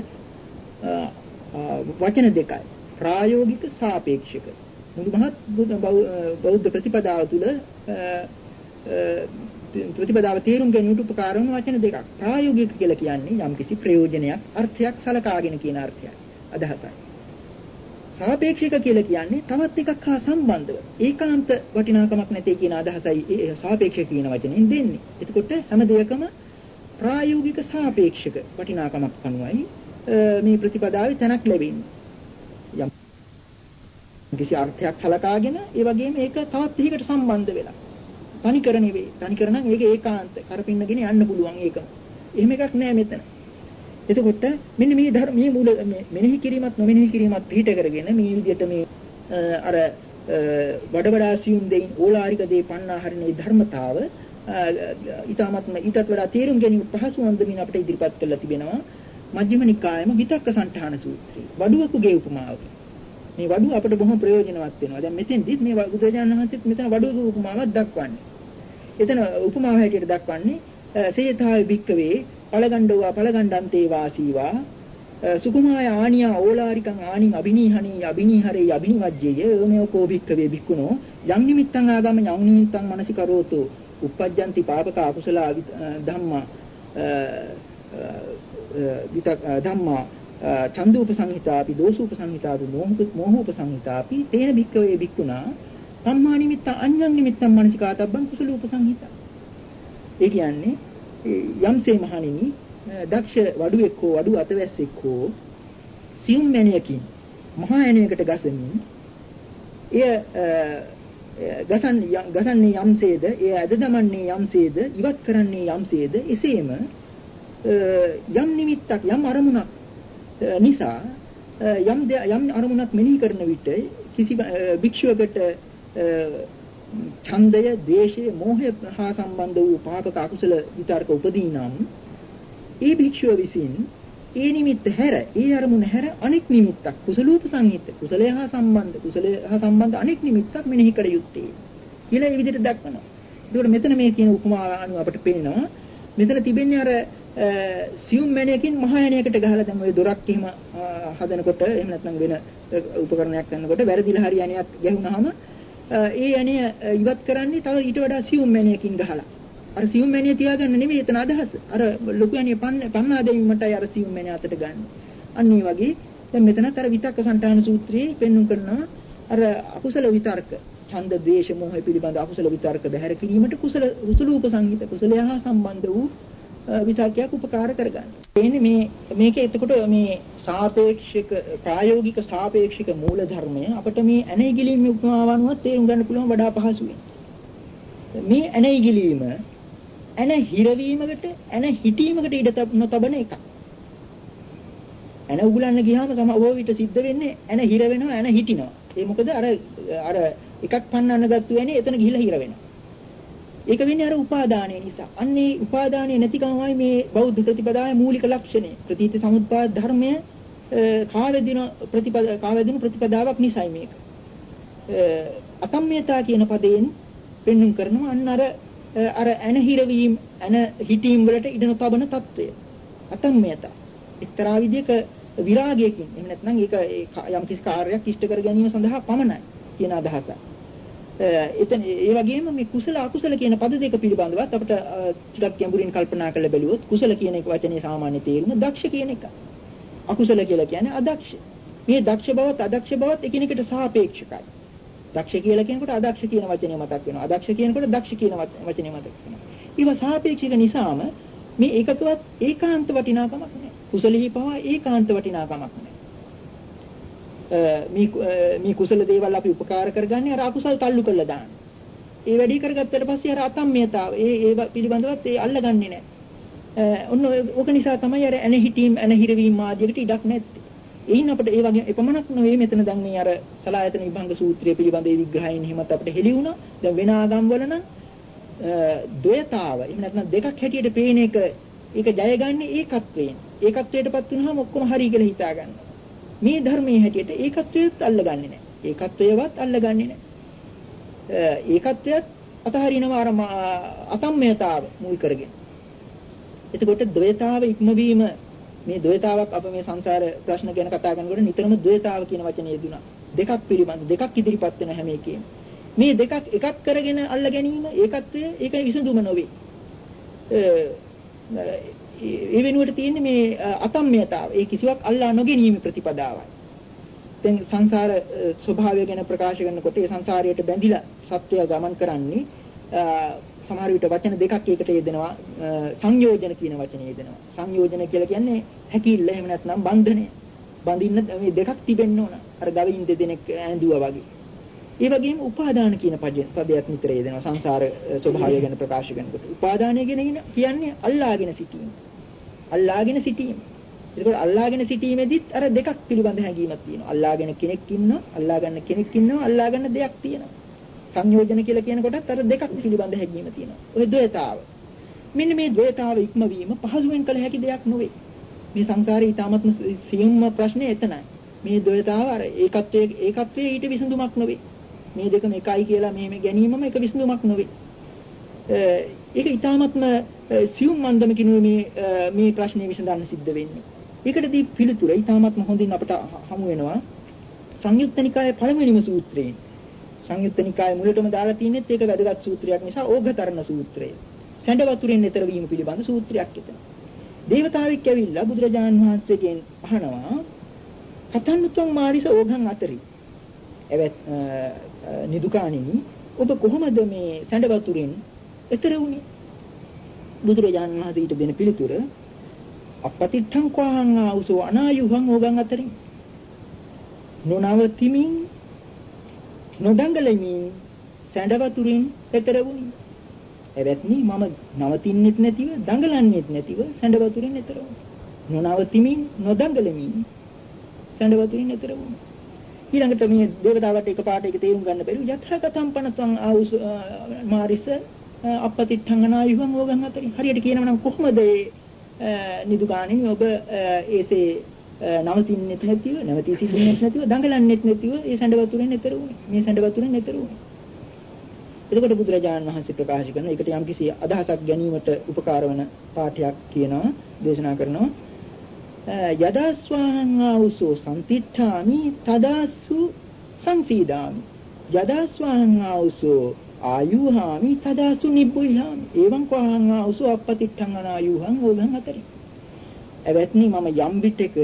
වචන දෙකයි. ප්‍රායෝගික සාපේක්ෂක. මුළු මහත් බෞද්ධ ප්‍රතිපදාව තුළ ප්‍රතිපදාව තේරුම් ගැනීමට උපකාර වන වචන දෙකක්. ප්‍රායෝගික කියලා කියන්නේ යම්කිසි ප්‍රයෝජනයක් අර්ථයක් සලකාගෙන කියන අර්ථයයි. අදහසයි. සාපේක්ෂික කියලා කියන්නේ තවත් එකක් හා සම්බන්ධව. ඒකාන්ත වටිනාකමක් නැtei කියන අදහසයි ඒ සාපේක්ෂක කියන වචනෙන් දෙන්නේ. එතකොට හැම දෙයකම ප්‍රායෝගික සාපේක්ෂක වටිනාකමක් අනුවයි මේ ප්‍රතිපදාවේ තැනක් ලැබෙන්නේ. යම් කිසි අර්ථයක් සලකාගෙන ඒ වගේම ඒක තවත් එකකට සම්බන්ධ වෙලා. තනිකර නෙවෙයි. තනිකර නම් ඒක ඒකාන්ත. කරපින්නගෙන යන්න පුළුවන් ඒක. එහෙම එකක් නෑ මෙතන. එතකොට මෙන්න මේ ධර්ම මේ මූල මෙනෙහි කිරීමත් නොමෙනෙහි කිරීමත් පිළිට කරගෙන මේ විදිහට මේ අර වඩ වඩා සියුම් දෙයින් ඕලාරික දේ පන්නා හරිනේ ධර්මතාව ඊටමත්ම ඊටත් වඩා තේරුම් ගැනීම පහසු වන්දමින් අපිට ඉදිරිපත් කරලා තිබෙනවා මජ්ක්‍ධිම නිකායම විතක්ක සංඨාන සූත්‍රය. වඩුවකුගේ උපමාව. මේ වඩුව අපට බොහොම ප්‍රයෝජනවත් වෙනවා. දැන් මෙතෙන්දිත් මේ බුදුරජාණන් වහන්සේත් මෙතන වඩුවක උපමාවක් දක්වන්නේ. එතන උපමාව හැටියට දක්වන්නේ සේතාවේ භික්කවේ පළගණ්ඩෝවා පළගණ්ඩන්තේ වාසීවා සුකුමාය ආනියා ඕලාරිකං ආනින් අබිනීහණී අබිනීහරේ අබිනිවජ්ජේය ඕමෝ කෝ භික්කවේ භික්කුණෝ යම් නිමිත්තං ආගම යම් නිමිත්තං මනසිකරෝතෝ uppajjanti papaka akusala dhamma විතක් ධම්මා චන්දූප සංහිතාපි දෝසූප සංහිතාපි මෝහූප සංහිතාපි තේන භික්කවේ භික්ුණා සම්මා නිමිත්ත අඤ්ඤං නිමිත්තං මනසිකාතබ්බං කුසලූප සංහිතා ඒ කියන්නේ යම්සේ මහණෙනි දක්ෂ වඩුවෙක් හෝ වඩු අතවැස්සෙක් හෝ සියුම් මැණයකින් මහා ඇණයකට ගසමින් එය ගසන් ගසන්නේ යම්සේද එය ඇද දමන්නේ යම්සේද ඉවත් කරන්නේ යම්සේද එසේම යම් නිමිත්තක් යම් අරමුණක් නිසා යම් යම් අරමුණක් මෙනෙහි කරන විට කිසි භික්ෂුවකට ඡන්දය, ද්වේෂය, මෝහය හා සම්බන්ධ වූ පාපක අකුසල විතර්ක උපදී නම් ඒ භික්ෂුව විසින් ඒ නිමිත්ත හැර ඒ අරමුණ හැර අනෙක් නිමිත්තක් කුසලූප සංහිත කුසලය හා සම්බන්ධ කුසලය හා සම්බන්ධ අනෙක් නිමිත්තක් මෙනෙහි කළ යුත්තේ කියලා ඒ විදිහට දක්වනවා. ඒකට මෙතන මේ කියන උපමාව අනුව අපිට පේනවා මෙතන තිබෙන්නේ අර සියුම් මැණයකින් මහා ඇණයකට ගහලා දැන් ওই දොරක් එහෙම හදනකොට එහෙම නැත්නම් වෙන උපකරණයක් කරනකොට වැරදිලා හරි ඇණයක් ගැහුනහම ඒ ඇණය ඉවත් කරන්නේ තව ඊට වඩා සියුම් මැණයකින් ගහලා. අර සියුම් මැණිය තියාගන්න නෙමෙයි එතන අදහස. අර ලොකු ඇණිය පන්නා දෙවීමටයි අර සියුම් මැණිය අතට ගන්න. අන්න ඒ වගේ දැන් මෙතනත් අර විතක්ක සංඨාන සූත්‍රයේ පෙන්වුම් කරනවා අර අකුසල විතර්ක ඡන්ද ද්වේෂ මොහ පිළිබඳ අකුසල විතර්ක බැහැර කිරීමට කුසල රුසුලූප සංහිත කුසලය හා සම්බන්ධ වූ විතර්කයක් උපකාර කරගන්න. එන්නේ මේ මේක එතකොට මේ සාපේක්ෂික ප්‍රායෝගික සාපේක්ෂික මූල ධර්මය අපිට මේ ඇනයිගිලීම් උපමාව අනුව තේරුම් ගන්න පුළුවන් වඩා පහසුවෙන්. මේ ඇනයිගිලීම ඇන හිරවීමකට ඇන හිටීමකට ඉඩ නොතබන එකක්. ඇන උගලන්න ගියාම සම ඕව විට සිද්ධ වෙන්නේ ඇන හිර වෙනවා ඇන හිටිනවා. ඒ මොකද අර අර එකක් පන්නන්න ගත්තු වෙන්නේ එතන ගිහිලා හිර වෙනවා. ඒක වෙන්නේ අර උපාදානය නිසා. අන්නේ උපාදානය නැතිකමයි මේ බෞද්ධ ප්‍රතිපදාවේ මූලික ලක්ෂණය. ප්‍රතිත්‍ය සමුප්පාද ධර්මය කාවැදින ප්‍රතිපද කාවැදින ප්‍රතිපදාවක් නිසයි මේක. අකම්මිතා කියන පදයෙන් පෙන්눔 කරනවා අන්න අර අර ඇන හිරවීම ඇන හිටීම් වලට ඉඩ නොතබන తত্ত্বය. අකම්මිතා. එක්තරා විදිහක විරාගයකින් එහෙම නැත්නම් ඒක යම් කිසි කාර්යයක් ඉෂ්ට කර ගැනීම සඳහා පමණයි කියන අදහසයි. එතන ඒ වගේම මේ කුසල අකුසල කියන පද දෙක පිළිබඳවත් අපිට ටිකක් ගැඹුරින් කල්පනා කරලා බැලුවොත් කුසල කියන එක වචනේ සාමාන්‍ය තේරුම දක්ෂ කියන එක. අකුසල කියලා කියන්නේ අදක්ෂ. මේ දක්ෂ බවත් අදක්ෂ බවත් එකිනෙකට සාපේක්ෂකයි. දක්ෂ කියලා කියනකොට අදක්ෂ කියන වචනේ මතක් වෙනවා. අදක්ෂ කියනකොට දක්ෂ කියන වචනේ මතක් වෙනවා. ඒවා සාපේක්ෂික නිසාම මේ එකකවත් ඒකාන්ත වටිනාකමක් නැහැ. කුසලෙහි පවා ඒකාන්ත වටිනාකමක් නැහැ. මේ මේ කුසල දේවල් අපි උපකාර කරගන්නේ අර අකුසල් තල්ලු කරලා දාන්න. ඒ වැඩි කරගත්තට පස්සේ අර අතම්මියතාව ඒ ඒ පිළිබඳවත් ඒ අල්ලගන්නේ නැහැ. ඔන්න ඕක නිසා තමයි අර එන හිටීම් එන හිරවීම ආදියට ඉඩක් නැත්තේ. එයින් අපිට ඒ වගේ එපමණක් නෙවෙයි මෙතන දැන් මේ අර සලායතන විභංග සූත්‍රය පිළිබඳ ඒ විග්‍රහයෙන් එහෙමත් අපිට හෙළි වුණා. දැන් වෙන ආගම් වල නම් ද්වයතාව එහෙම නැත්නම් දෙකක් හැටියට පේන එක ඒක ජයගන්නේ ඒකත්වයෙන්. ඒකත්වයටපත් වුනහම ඔක්කොම හරි කියලා හිතා ගන්නවා. මේ ධර්මයේ හැටියට ඒකත්වයත් අල්ලගන්නේ නැහැ. ඒකත්වයවත් අල්ලගන්නේ නැහැ. ඒකත්වයත් අතහරිනවා අර අතම්මයතාව මුල් කරගෙන. එතකොට ද්වේතාව ඉක්මවීම මේ ද්වේතාවක් අප මේ සංසාර ප්‍රශ්න ගැන කතා කරනකොට නිතරම ද්වේතාව කියන වචනේ යෙදුනා. දෙකක් පිළිබඳ දෙකක් ඉදිරිපත් වෙන හැම එකේම. මේ දෙකක් එකක් කරගෙන අල්ල ගැනීම ඒකත්වය ඒක විසඳුම නොවේ. ඒ වෙනුවට තියෙන්නේ මේ අතම්මයතාව. ඒ කිසිවක් අල්ලා නොගැනීම ප්‍රතිපදාවයි. දැන් සංසාර ස්වභාවය ගැන ප්‍රකාශ කරනකොට ඒ සංසාරයට බැඳිලා සත්‍යය ගමන් කරන්නේ සමහර විට වචන දෙකක් ඒකට යෙදෙනවා සංයෝජන කියන වචනේ යෙදෙනවා. සංයෝජන කියලා කියන්නේ හැකිල්ල එහෙම නැත්නම් බන්ධනය. බඳින්න මේ දෙකක් තිබෙන්න ඕන. අර ගවින් දෙදෙනෙක් ඇඳුවා වගේ. ඒ වගේම උපාදාන කියන පදයක් නිතර යෙදෙනවා සංසාර ස්වභාවය ගැන ප්‍රකාශ කරනකොට. උපාදානය කියන්නේ අල්ලාගෙන සිටීම. අල්ලාගෙන සිටීම. ඒකෝට අල්ලාගෙන සිටීමේදීත් අර දෙකක් පිළිබඳ හැඟීමක් තියෙනවා. අල්ලාගෙන කෙනෙක් ඉන්නවා, අල්ලා ගන්න කෙනෙක් ඉන්නවා, අල්ලා ගන්න දෙයක් තියෙනවා. සංයෝජන කියලා කියන කොටත් අර දෙකක් පිළිබඳ හැඟීම තියෙනවා. ඔය ද්වේතාව. මෙන්න මේ ද්වේතාව ඉක්මවීම පහසුවෙන් කළ හැකි දෙයක් නෙවෙයි. මේ සංසාරේ ඊටාත්ම සියුම්ම ප්‍රශ්නේ එතනයි. මේ ද්වේතාව අර ඒකත්වයේ ඒකත්වයේ ඊට විසඳුමක් නෙවෙයි. මේ දෙකම එකයි කියලා මේ ගැනීමම එක විසඳුමක් නෙවෙයි. ඒක ඊටාත්ම සියුම් මන්දමකින් මේ මේ ප්‍රශ්නේ විසඳන්න සිද්ධ වෙන්නේ. ඒකටදී පිළිතුර ඊටාත්ම හොඳින් අපට හමු වෙනවා සංයුත්ත නිකායේ පළවෙනිම සූත්‍රයෙන්. සංයුත්ත නිකායේ මුලටම දාලා තියෙනෙත් ඒක වැදගත් සූත්‍රයක් නිසා ඕඝතරණ සූත්‍රය. සැඬ වතුරෙන් ඈතර වීම පිළිබඳ සූත්‍රයක් එතන. දේවතාවෙක් ඇවිල්ලා බුදුරජාණන් වහන්සේගෙන් අහනවා කතන්නුතුන් මාරිස ඕඝන් අතරි. එවත් නිදුකාණෙනි ඔබ කොහොමද මේ සැඬ වතුරෙන් ඈතර වුනේ? බුදුරජාණන් වහන්සේ ඊට දෙන පිළිතුර අපපතිත්තං කෝහං ආවසෝ අනායුහං ඕගන් අතරින් නොනවතිමින් නොදඟලමින් සැඬ වතුරින් ඈතර වුණි. එවත්නි මම නවතින්නෙත් නැතිව දඟලන්නෙත් නැතිව සැඬ වතුරින් ඈතර වුණා. නොනවතිමින් නොදඟලමින් සැඬ වතුරින් ඈතර වුණා. ඊළඟට මේ දේවතාවට එකපාරට ඒක තේරුම් ගන්න බැරි යථාගතම් පනතං ආවුස මාරිස අපපතිත්තං අනායුහං ඕගන් අතරින්. හරියට කියනවා නම් කොහොමද නිදුගාණෙනි ඔබ ඒසේ නවතින්නෙත් නැතිව නැවතී සිටින්නෙත් නැතිව දඟලන්නෙත් නැතිව ඒ සැඬ වතුරෙන් එතර වුණේ. මේ සැඬ වතුරෙන් එතර වුණේ. එතකොට බුදුරජාණන් වහන්සේ ප්‍රකාශ කරන එකට යම්කිසි අදහසක් ගැනීමට උපකාර වන පාඨයක් කියනවා දේශනා කරනවා. යදාස්වාහං ආවුසෝ සම්තිඨාමි තදාසු සංසීදාමි යදාස්වාහං ආවුසෝ ආයුහාමි තදාසු නිබ්බුල්හාමි එවං කෝහං ආසු අපපතිත්තං අනායුහං ඕගං අතරි එවත්නි මම යම් විටක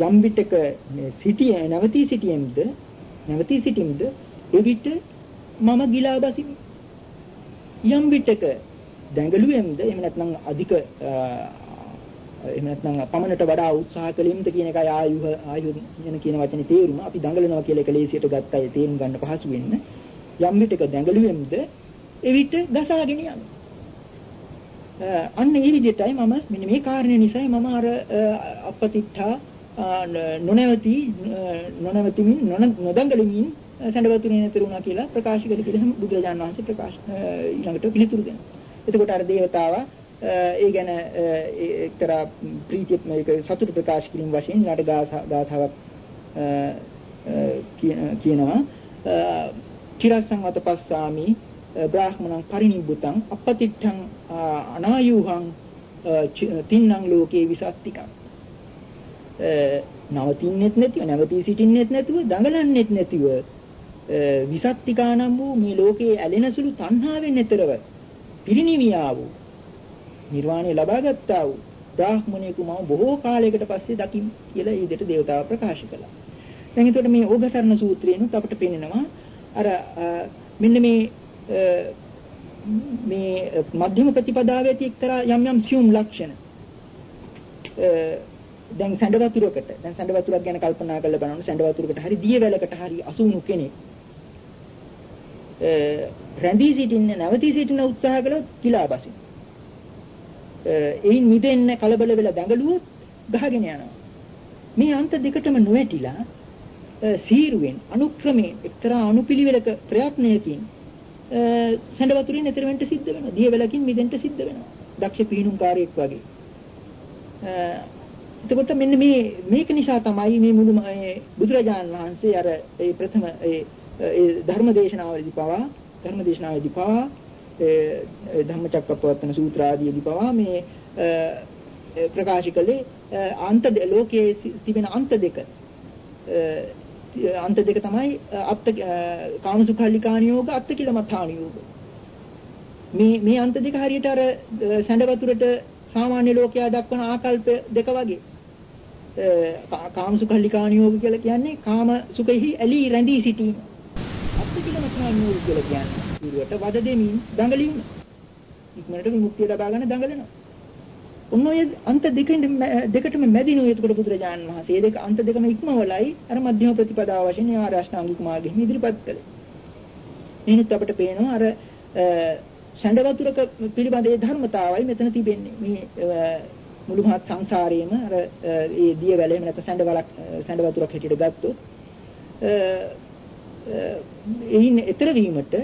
යම් විටක සිටිය නැවතී සිටියෙම්ද නැවතී සිටින්ද එවිට මම ගිලා බසිමි. යම් විටක දැඟලුවෙම්ද එහෙම නැත්නම් අධික එහෙම නැත්නම් පමණට වඩා උත්සාහ කළෙම්ද කියන එකයි ආයුහ ආයුහ යන කියන වචනේ තේරුම. අපි දඟලනවා කියලා එක ලේසියට ගත්තයි තේරුම් ගන්න පහසු වෙන්න. යම් විටක දැඟලුවෙම්ද එවිට ගසාගෙන යනවා අන්න ඒ විදිහටයි මම මෙන්න මේ කාරණේ නිසායි මම අර අපතිත්තා නොනවති නොනවතිමින් නොදඟලමින් සැඬවතුනේ නැතර වුණා කියලා ප්‍රකාශ කළ කියලා බුදුරජාණන් වහන්සේ ප්‍රකාශ ඊළඟට පිළිතුරු දෙනවා. එතකොට අර දේවතාවා ඒ ගැන එක්තරා ප්‍රීතියක් මේක සතුට ප්‍රකාශ කිරීම වශයෙන් ඊළඟ ගාථාවක් කියනවා. චිරස්සං වතපස්සාමි බ්‍රාහ්මණං පරිනිබ්බුතං අපපතිත්තං අනායුහං තින්නං ලෝකේ විසත්තිකං. නවතින්නෙත් නැතිව නැවතී සිටින්නෙත් නැතුව දඟලන්නෙත් නැතිව විසත්තිකා නම් වූ මේ ලෝකයේ ඇලෙන සුළු තණ්හාවෙන් එතරව පිරිණිවියා වූ නිර්වාණය ලබා ගත්තා වූ බ්‍රාහ්මණයෙකු මම බොහෝ කාලයකට පස්සේ දකිම් කියලා ඒ විදිහට දේවතාව ප්‍රකාශ කළා. දැන් එතකොට මේ ඕගතරණ සූත්‍රයේනුත් අපිට පෙනෙනවා අර මෙන්න මේ මේ මධ්‍යම ප්‍රතිපදාවේ ඇති එක්තරා යම් යම් සියුම් ලක්ෂණ දැන් සැඬ වතුරකට දැන් සැඬ වතුරක් ගැන කල්පනා කරලා බලනකොට සැඬ වතුරකට හරි දිය වැලකට හරි අසුණු කෙනෙක් රැඳී සිටින්න නැවතී සිටින්න උත්සාහ කළොත් කිලා බසින් එයින් මිදෙන්න කලබල වෙලා දඟලුවොත් ගහගෙන යනවා මේ අන්ත දෙකටම නොවැටිලා සීරුවෙන් අනුක්‍රමයෙන් එක්තරා අනුපිළිවෙලක ප්‍රයත්නයකින් සැඬ වතුරින් එතර වෙන්න සිද්ධ වෙනවා. දිය වෙලකින් මිදෙන්න සිද්ධ වෙනවා. දක්ෂ පිහිනුම්කාරයෙක් වගේ. එතකොට මෙන්න මේ මේක නිසා තමයි මේ මුළු බුදුරජාණන් වහන්සේ අර ඒ ප්‍රථම ඒ ඒ ධර්ම දේශනාවලදී පවා ධර්ම දේශනාවේදී පවා ඒ ධම්මචක්කපවත්තන සූත්‍ර ආදීදී පවා මේ ප්‍රකාශ කළේ අන්ත ලෝකයේ තිබෙන අන්ත දෙක. අන්ත දෙක තමයි අත්ත කාමසුඛල්ලිකානියෝග අත්ත කිලමථානියෝග මේ මේ අන්ත දෙක හරියට අර සැඬ වතුරට සාමාන්‍ය ලෝකයා දක්වන ආකල්ප දෙක වගේ. කාමසුඛල්ලිකානියෝග කියලා කියන්නේ කාම සුඛෙහි ඇලී රැඳී සිටීම. අත්ත කිලමථානියෝග කියලා කියන්නේ ඉරුවට වද දෙමින් දඟලින්න ඉක්මනට විමුක්තිය ලබා ගන්න දඟලනවා ඔන්න ඔය අන්ත දෙකෙන් දෙකටම මැදිනු එතකොට බුදුරජාණන් වහන්සේ. මේ දෙක අන්ත දෙකම ඉක්මවලයි අර මධ්‍යම ප්‍රතිපදාව වශයෙන් ඒ ආරෂ්ඨාංගික මාර්ගෙහි ඉදිරිපත් කළේ. එහෙනම් අපිට පේනවා අර ෂඬ වතුරක පිළිබඳ ඒ ධර්මතාවයි මෙතන තිබෙන්නේ. මේ මුළු මහත් සංසාරයේම අර ඒ දිය වැලේම නැත්නම් ෂඬ වලක් ෂඬ වතුරක් හැටියට ගත්තොත් එයින් ඈතර වීමට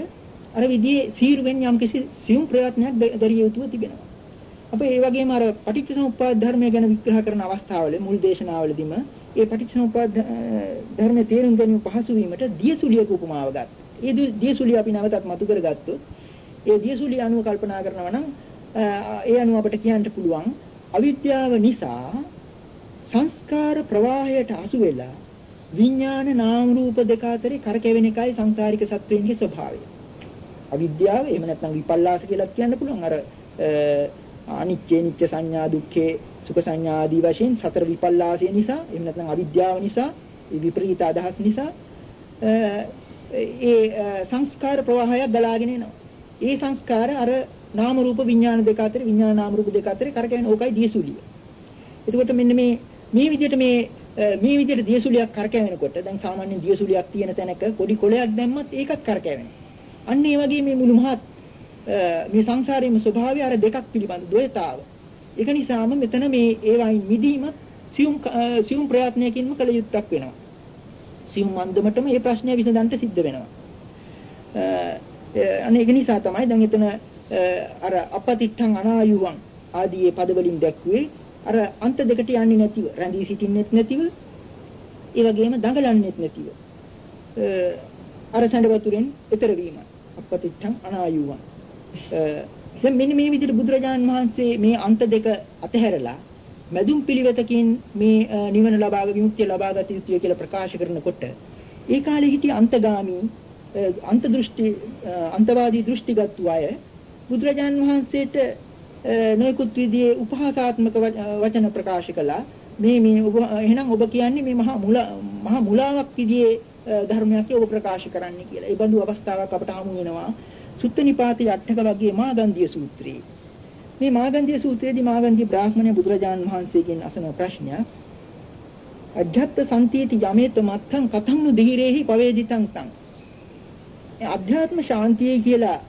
අර විදිහේ සීරුවෙන් යම්කිසි සියුම් ප්‍රයත්නයක් දරිය යුතුව තිබෙනවා. අපි ඒ වගේම අර පටිච්චසමුප්පාද ධර්මය ගැන විග්‍රහ කරන අවස්ථාවල මුල් දේශනාවලදීම ඒ පටිච්චසමුප්පාද ධර්මයේ තේරුම් ගැනීම පහසු වීමට දියසුලියක උපමාව ගත්තා. ඒ දියසුලිය අපි නැවතත් මතු කරගත්තොත් ඒ දියසුලිය අනුව කල්පනා කරනවා නම් ඒ අනුව අපිට කියන්න පුළුවන් අවිද්‍යාව නිසා සංස්කාර ප්‍රවාහයට අසු වෙලා විඥාන නාම රූප දෙක අතරේ කරකැවෙන එකයි සංසාරික සත්වයන්ගේ ස්වභාවය. අවිද්‍යාව එහෙම නැත්නම් විපල්ලාස කියලා කියන්න පුළුවන්. අර අනිච්චේ නිච්ච සංඥා දුක්ඛේ සුඛ සංඥා ආදී වශයෙන් සතර විපල්ලාසය නිසා එහෙම නැත්නම් අවිද්‍යාව නිසා ඒ විපරීත අදහස් නිසා ඒ සංස්කාර ප්‍රවාහය ගලාගෙන එනවා. ඒ සංස්කාර අර නාම රූප විඥාන දෙක අතර විඥාන නාම රූප දෙක අතර කරකැවෙන ඕකයි දියසුලිය. එතකොට මෙන්න මේ මේ විදිහට මේ මේ විදිහට දියසුලියක් කරකැවෙනකොට දැන් සාමාන්‍යයෙන් දියසුලියක් තියෙන තැනක පොඩි කොළයක් දැම්මත් ඒකත් කරකැවෙනවා. අන්න ඒ වගේ මේ මුළු මහත් මේ සංසාරයේම ස්වභාවය අර දෙකක් පිළිබඳ ද්වේතාව. ඒක නිසාම මෙතන මේ ඒවයින් මිදීමත් සියුම් සියුම් ප්‍රයත්නයකින්ම කළ යුත්තක් වෙනවා. සියුම් මන්දමටම මේ ප්‍රශ්නය විසඳන්න සිද්ධ වෙනවා. අනේ ඒක නිසා තමයි දැන් එතන අර අපතිත්තං අනායුවන් ආදී පද වලින් දැක්ුවේ අර අන්ත දෙකට යන්නේ නැතිව රැඳී සිටින්නෙත් නැතිව ඒ වගේම දඟලන්නෙත් නැතිව අර සැඬ වතුරෙන් ඈතර වීම අපතිත්තං අනායුවන් දැන් මෙන්න මේ විදිහට බුදුරජාණන් වහන්සේ මේ අන්ත දෙක අතහැරලා මැදුම් පිළිවෙතකින් මේ නිවන ලබා විමුක්තිය ලබා ගත යුතුය කියලා ප්‍රකාශ කරනකොට ඒ කාලේ හිටිය අන්තගාමී අන්ත දෘෂ්ටි අන්තවාදී දෘෂ්ටිගත් අය බුදුරජාන් වහන්සේට නොයෙකුත් විදිහේ උපහාසාත්මක වචන ප්‍රකාශ කළා. මේ මේ ඔබ එහෙනම් ඔබ කියන්නේ මේ මහා මුල මහා මුලාවක් විදිහේ ධර්මයක් ඔබ ප්‍රකාශ කරන්න කියලා. ඒ බඳු අවස්ථාවක් අපට හමු වෙනවා සුත්ත නිපාතයේ අටක වගේ මාගන්ධිය සූත්‍රයේ. මේ මාගන්ධිය සූත්‍රයේදී මාගන්ධිය බ්‍රාහ්මණය බුදුරජාන් වහන්සේගෙන් අසන ප්‍රශ්නයක් අධ්‍යාත්ම සම්තීති යමේත මත්තං කතං දීරේහි පවේදිතං තං. අධ්‍යාත්ම ශාන්තිය කියලා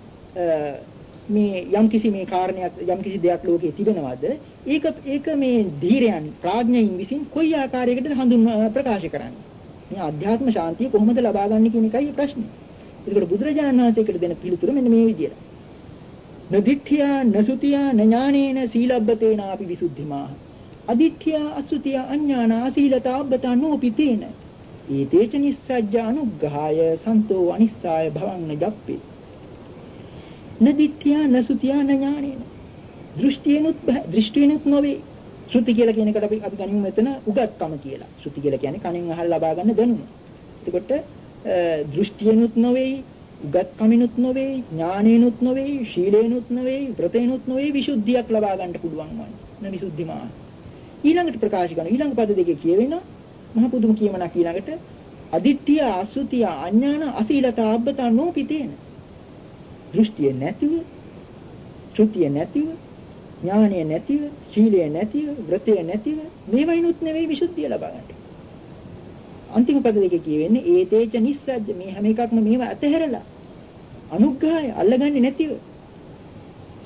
මේ යම්කිසි මේ කාරණයක් යම්කිසි දෙයක් ලෝකේ තිබෙනවද ඒක ඒක මේ ධීරයන් ප්‍රඥයින් විසින් කොයි ආකාරයකටද හඳුන් ප්‍රකාශ කරන්නේ මේ අධ්‍යාත්ම ශාන්තිය කොහොමද ලබා ගන්න කියන එකයි ප්‍රශ්නේ. ඒකට බුදුරජාණන් වහන්සේකට දෙන පිළිතුර මෙන්න මේ විදියට. නදිඨ්‍යා නසුතියා ඥානේන සීලබ්බතේනාපි විසුද්ධිමා. අදිඨ්‍යා අසුතියා අඥාන අසීලතාබ්බතා නෝපිතේන ඒතේච නිස්සජ්ජ අනුග්ගහාය සන්තෝ අනිස්සාය භවං නජප්පේ නදිත්‍යා නසුතියා ඥානේන. දෘෂ්ටියනුත් දෘෂ්ටියනුත් නොවේ. ශ්‍රුති කියලා කියන එකට අපි අපි ගනිමු මෙතන උගත්කම කියලා. ශ්‍රුති කියලා කියන්නේ කණෙන් අහලා ලබා ගන්න දැනුම. එතකොට දෘෂ්ටියනුත් නොවේ උගත්කමිනුත් නොවේ ඥානේනුත් නොවේ ශීලේනුත් නොවේ වෘතේනුත් නොවේ විසුද්ධියක් ලබා ගන්න පුළුවන් වන්නේ. විසුද්ධිමා ඊළඟට ප්‍රකාශ කරන ඊළඟ පද දෙකේ කියවෙනවා මහ පුදුම කියමනක් ඊළඟට අදිට්ඨිය අසුතිය අඥාන අසීලතා අබ්බතා නෝපිතේන. දෘෂ්ටිය නැතිව, ශ්‍රුතිය නැතිව, ඥානය නැතිව, ශීලය නැතිව, වෘතය නැතිව මේවයිනුත් නෙවෙයි විසුද්ධිය ලබා ගන්න. අන්තිම පද දෙකේ කියවෙන්නේ ඒතේච නිස්සජ්ජ මේ හැම එකක්ම මේව අතහැරලා අනුග්‍රහය අල්ලගන්නේ නැතිව.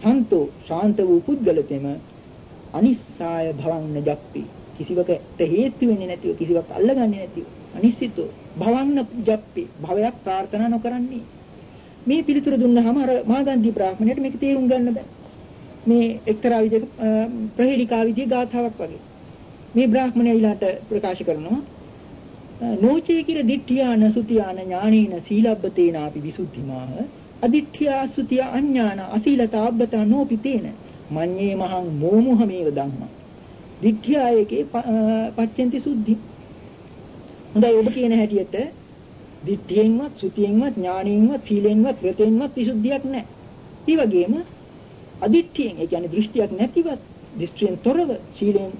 සන්තෝ ශාන්ත වූ පුද්ගලතෙම අනිස්සාය භවන්න ජප්පි කිසිවකට හේතු වෙන්නේ නැතිව කිසිවක් අල්ලගන්නේ නැතිව. අනිශ්චිතෝ භවන්න ජප්පි භවයක් ප්‍රාර්ථනා නොකරන්නේ. මේ පිළිතුර දුන්නාම අර මාගන්ධි බ්‍රාහ්මණයට මේක තේරුම් ගන්න බෑ. මේ එක්තරා විදිහක ප්‍රහේලිකා විදිහේ ගාථාවක් වගේ. මේ බ්‍රාහ්මණයා ඊළාට ප්‍රකාශ කරනවා නෝචේ කිර දිට්ඨියාන සුතියාන ඥානේන සීලබ්බතේනාපි විසුද්ධිමාහ අදිට්ඨියා සුතිය අඥාන අසීලතාබ්බතා නෝපිතේන මඤ්ඤේ මහං මෝමුහමේව ධම්ම දිට්ඨියායකේ පච්චෙන්ති සුද්ධි හොඳයි ඔබ කියන හැටියට දිට්ඨියෙන්වත් සුතියෙන්වත් ඥාණයෙන්වත් සීලෙන්වත් වෘතෙන්වත් විසුද්ධියක් නැහැ. ඒ වගේම අදිට්ඨියෙන් ඒ කියන්නේ දෘෂ්ටියක් නැතිවත් දෘෂ්ටියෙන් තොරව සීලෙන්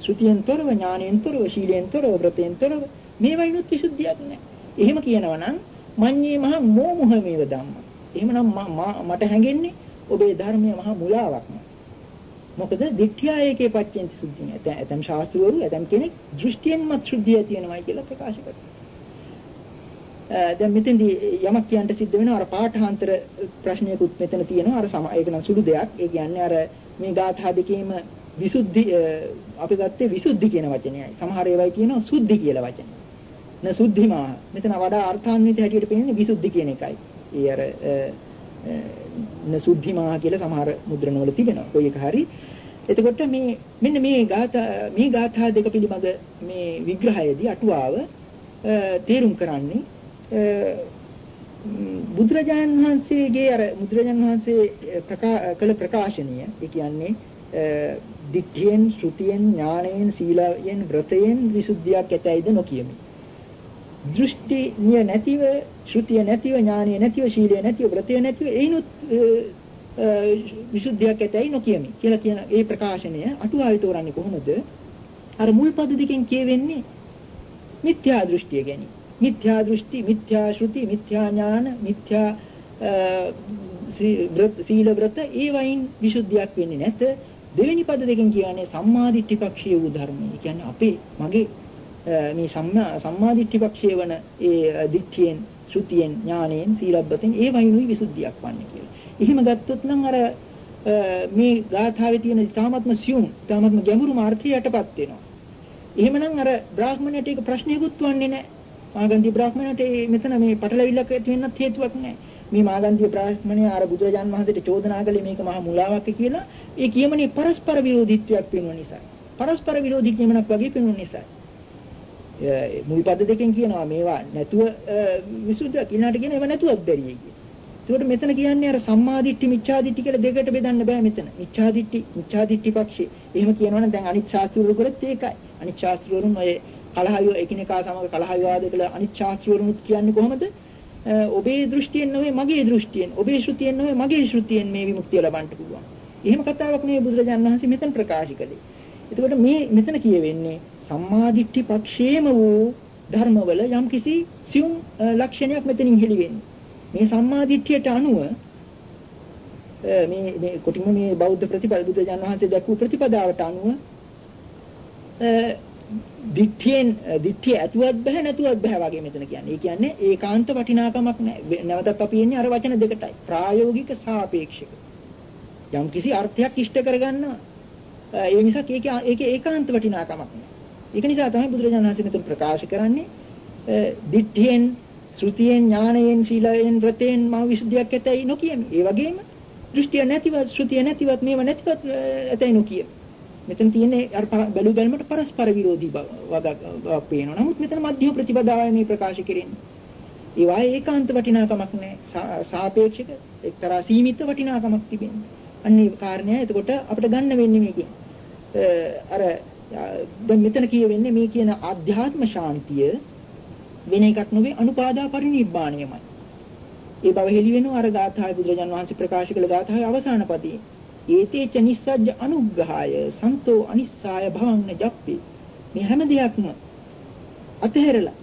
සුතියෙන් තොරව ඥාණයෙන් තොරව සීලෙන් තොරව වෘතෙන් තොරව මේවයිනුත් විසුද්ධියක් නැහැ. එහෙම කියනවා නම් මඤ්ඤේ මහ මෝමුහමේව ධම්ම. එහෙමනම් මට හැඟෙන්නේ ඔබේ ධර්මයේ මහ මුලාවක් නේ. මොකද දිට්ඨියයකේ පච්චෙන්ති සුද්ධිය. ඇතම් ශාස්ත්‍රවරු ඇතම් කෙනෙක් දෘෂ්ටියෙන්මත් සුද්ධිය තියෙනවා කියලා ප්‍රකාශ කරනවා. දැන් මෙතෙන්දී යමක් කියන්න සිද්ධ වෙනවා අර පාඨාන්තර ප්‍රශ්නයකුත් මෙතන තියෙනවා අර සම ඒක නම් සුළු දෙයක්. ඒ කියන්නේ අර මේ ගාථා දෙකේම විසුද්ධි අපි ගත්තේ විසුද්ධි කියන වචනයයි. සමහර ඒවායි කියනවා සුද්ධි කියලා වචනය. න සුද්ධිමා මෙතන වඩා අර්ථාන්විත හැටියට පෙන්නේ විසුද්ධි කියන එකයි. ඒ අර නසුද්ධිමා කියලා සමහර මුද්‍රණවල තිබෙනවා. කොයි එක හරි. එතකොට මේ මෙන්න මේ ගාථා මේ ගාථා දෙක පිළිබඳ මේ විග්‍රහයේදී අටුවාව තේරුම් කරන්නේ බුදුරජාණන් වහන්සේගේ අර බුදුරජාණන් වහන්සේ කළ ප්‍රකාශනීය ඒ කියන්නේ දිට්ඨියෙන්, ශ්‍රුතියෙන්, ඥාණයෙන්, සීලයෙන්, ව්‍රතයෙන් විසුද්ධියක් ඇතයිද නොකියමි. දෘෂ්ටිය නැතිව, ශ්‍රුතිය නැතිව, ඥානය නැතිව, ශීලය නැතිව, ව්‍රතය නැතිව ඒනොත් විසුද්ධියක් ඇතයි නොකියමි කියලා කියන ඒ ප්‍රකාශනය අටුවාවේ තෝරන්නේ කොහොමද? අර මුල් පද දෙකෙන් කියවෙන්නේ මිත්‍යා දෘෂ්ටිය ගැන. මිත්‍යා දෘෂ්ටි, මිත්‍යා ශ්‍රුති, මිත්‍යා ඥාන, මිත්‍යා සීල ව්‍රත ඒ වයින් විසුද්ධියක් වෙන්නේ නැත. දෙවෙනි පද දෙකෙන් කියන්නේ සම්මාදිට්ඨි පක්ෂීය වූ ධර්මය. කියන්නේ අපේ මගේ මේ සම්මා සම්මාදිට්ඨි පක්ෂයේ වන ඒ දිට්ඨියෙන් ශ්‍රුතියෙන් ඥානයෙන් සීලබ්බතෙන් ඒ වයින්ුයි විසුද්ධියක් වන්නේ කියලා. එහෙම ගත්තොත් නම් අර මේ ගාථාවේ තියෙන ඊ타මත්ම සියුම් ඊ타මත්ම ගැඹුරු මාර්ථය යටපත් වෙනවා. එහෙමනම් අර බ්‍රාහ්මණයට ඒක ප්‍රශ්නයකුත් වන්නේ නැහැ. මාගන්ධි බ්‍රාහ්මණයට මෙතන මේ පටලවිල්ලක් ඇති වෙන්නත් හේතුවක් නැහැ. මේ මාගන්ධි බ්‍රාහ්මණය අර බුදුරජාන් වහන්සේට චෝදනා කළේ මේක මහා මුලාවක් කියලා ඒ කියමනේ පරස්පර විරෝධීත්වයක් වෙන නිසා. පරස්පර විරෝධී කියමනක් වගේ පෙනුන නිසා. මුල් පද දෙකෙන් කියනවා මේවා නැතුව විසුද්ධියක් ඊළාට කියන ඒවා නැතුවත් බැරියි කියන. ඒකට මෙතන කියන්නේ අර සම්මාදිට්ඨි මිච්ඡාදිට්ඨි කියලා දෙකට බෙදන්න බෑ මෙතන. මිච්ඡාදිට්ඨි මිච්ඡාදිට්ඨි පක්ෂේ. එහෙම කියනවනම් දැන් අනිත් ශාස්ත්‍රවල කරත් ඒකයි. අනිත් ශාස්ත්‍රවරුන් ඔය කලහ එකිනෙකා සමග කලහ විවාද කළ අනිත් ශාස්ත්‍රවරුනුත් කියන්නේ කොහොමද? ඔබේ දෘෂ්ටියෙන් නෙවෙයි මගේ දෘෂ්ටියෙන්, ඔබේ ශ්‍රුතියෙන් නෙවෙයි මගේ ශ්‍රුතියෙන් මේ විමුක්තිය ලබන්න පුළුවන්. එහෙම කතාවක් නෙවෙයි බුදුරජාණන් වහන්සේ මෙතන ප්‍රකාශ කළේ. එතකොට මේ මෙතන කියවෙන්නේ සම්මාදිට්ඨි පක්ෂේම වූ ධර්මවල යම්කිසි සියුම් ලක්ෂණයක් මෙතනින් හෙළි වෙන්නේ. මේ සම්මාදිට්ඨියට අනුව මේ මේ කොටිම මේ බෞද්ධ ප්‍රතිපද බුදුජාන විශ්වාසයේ දක්වපු ප්‍රතිපදාවට අනුව දිට්ඨියෙන් දිට්ඨිය ඇතුවත් බෑ නැතුවත් බෑ වගේ මෙතන කියන්නේ. ඒ කියන්නේ ඒකාන්ත වටිනාකමක් නැහැ. නැවතත් අපි එන්නේ අර වචන දෙකටයි. ප්‍රායෝගික සාපේක්ෂක. යම් කිසි අර්ථයක් ඉෂ්ට කරගන්න ඒ නිසා ඒක ඒක ඒකාන්ත වටිනාකමක් නැහැ. ඒක නිසා තමයි බුදුරජාණන් වහන්සේ මෙතන ප්‍රකාශ කරන්නේ දිට්ඨියෙන්, ශ්‍රුතියෙන්, ඥානයෙන්, සීලයෙන්, වෘතයෙන් මා විසුද්ධියක් ඇතයි නොකියමි. ඒ වගේම දෘෂ්ටිය නැතිවත්, ශ්‍රුතිය නැතිවත්, මේව නැතිවත් ඇතයි නොකියමි. මෙතන තියෙන්නේ අර බැලු බැලමට පරස්පර විරෝධී බවක් පේනවා. නමුත් මෙතන මධ්‍යම ප්‍රතිපදාවයි මේ ප්‍රකාශ කරන්නේ. ඒ වායේ ඒකාන්ත වටිනාකමක් නැහැ. සාපේක්ෂක එක්තරා සීමිත වටිනාකමක් තිබෙනවා. අන්නේ කාරණය එතකොට අපිට ගන්න වෙන්නේ මේකෙන්. අර දැන් මෙතන කියවෙන්නේ මේ කියන ආධ්‍යාත්ම ශාන්තිය වෙන එකක් නෙවෙයි අනුපාදා පරිනිබ්බාණයමයි. ඒ බව හෙළි වෙනවා අර ගාථායි බුදුරජාන් වහන්සේ ප්‍රකාශ කළ ගාථායි අවසාන පදයේ. ඒතේච නිස්සජ්ජ අනුග්‍රහය සන්තෝ අනිස්සාය භවන්න ජප්පේ. මේ හැම දෙයක්ම අතහැරලා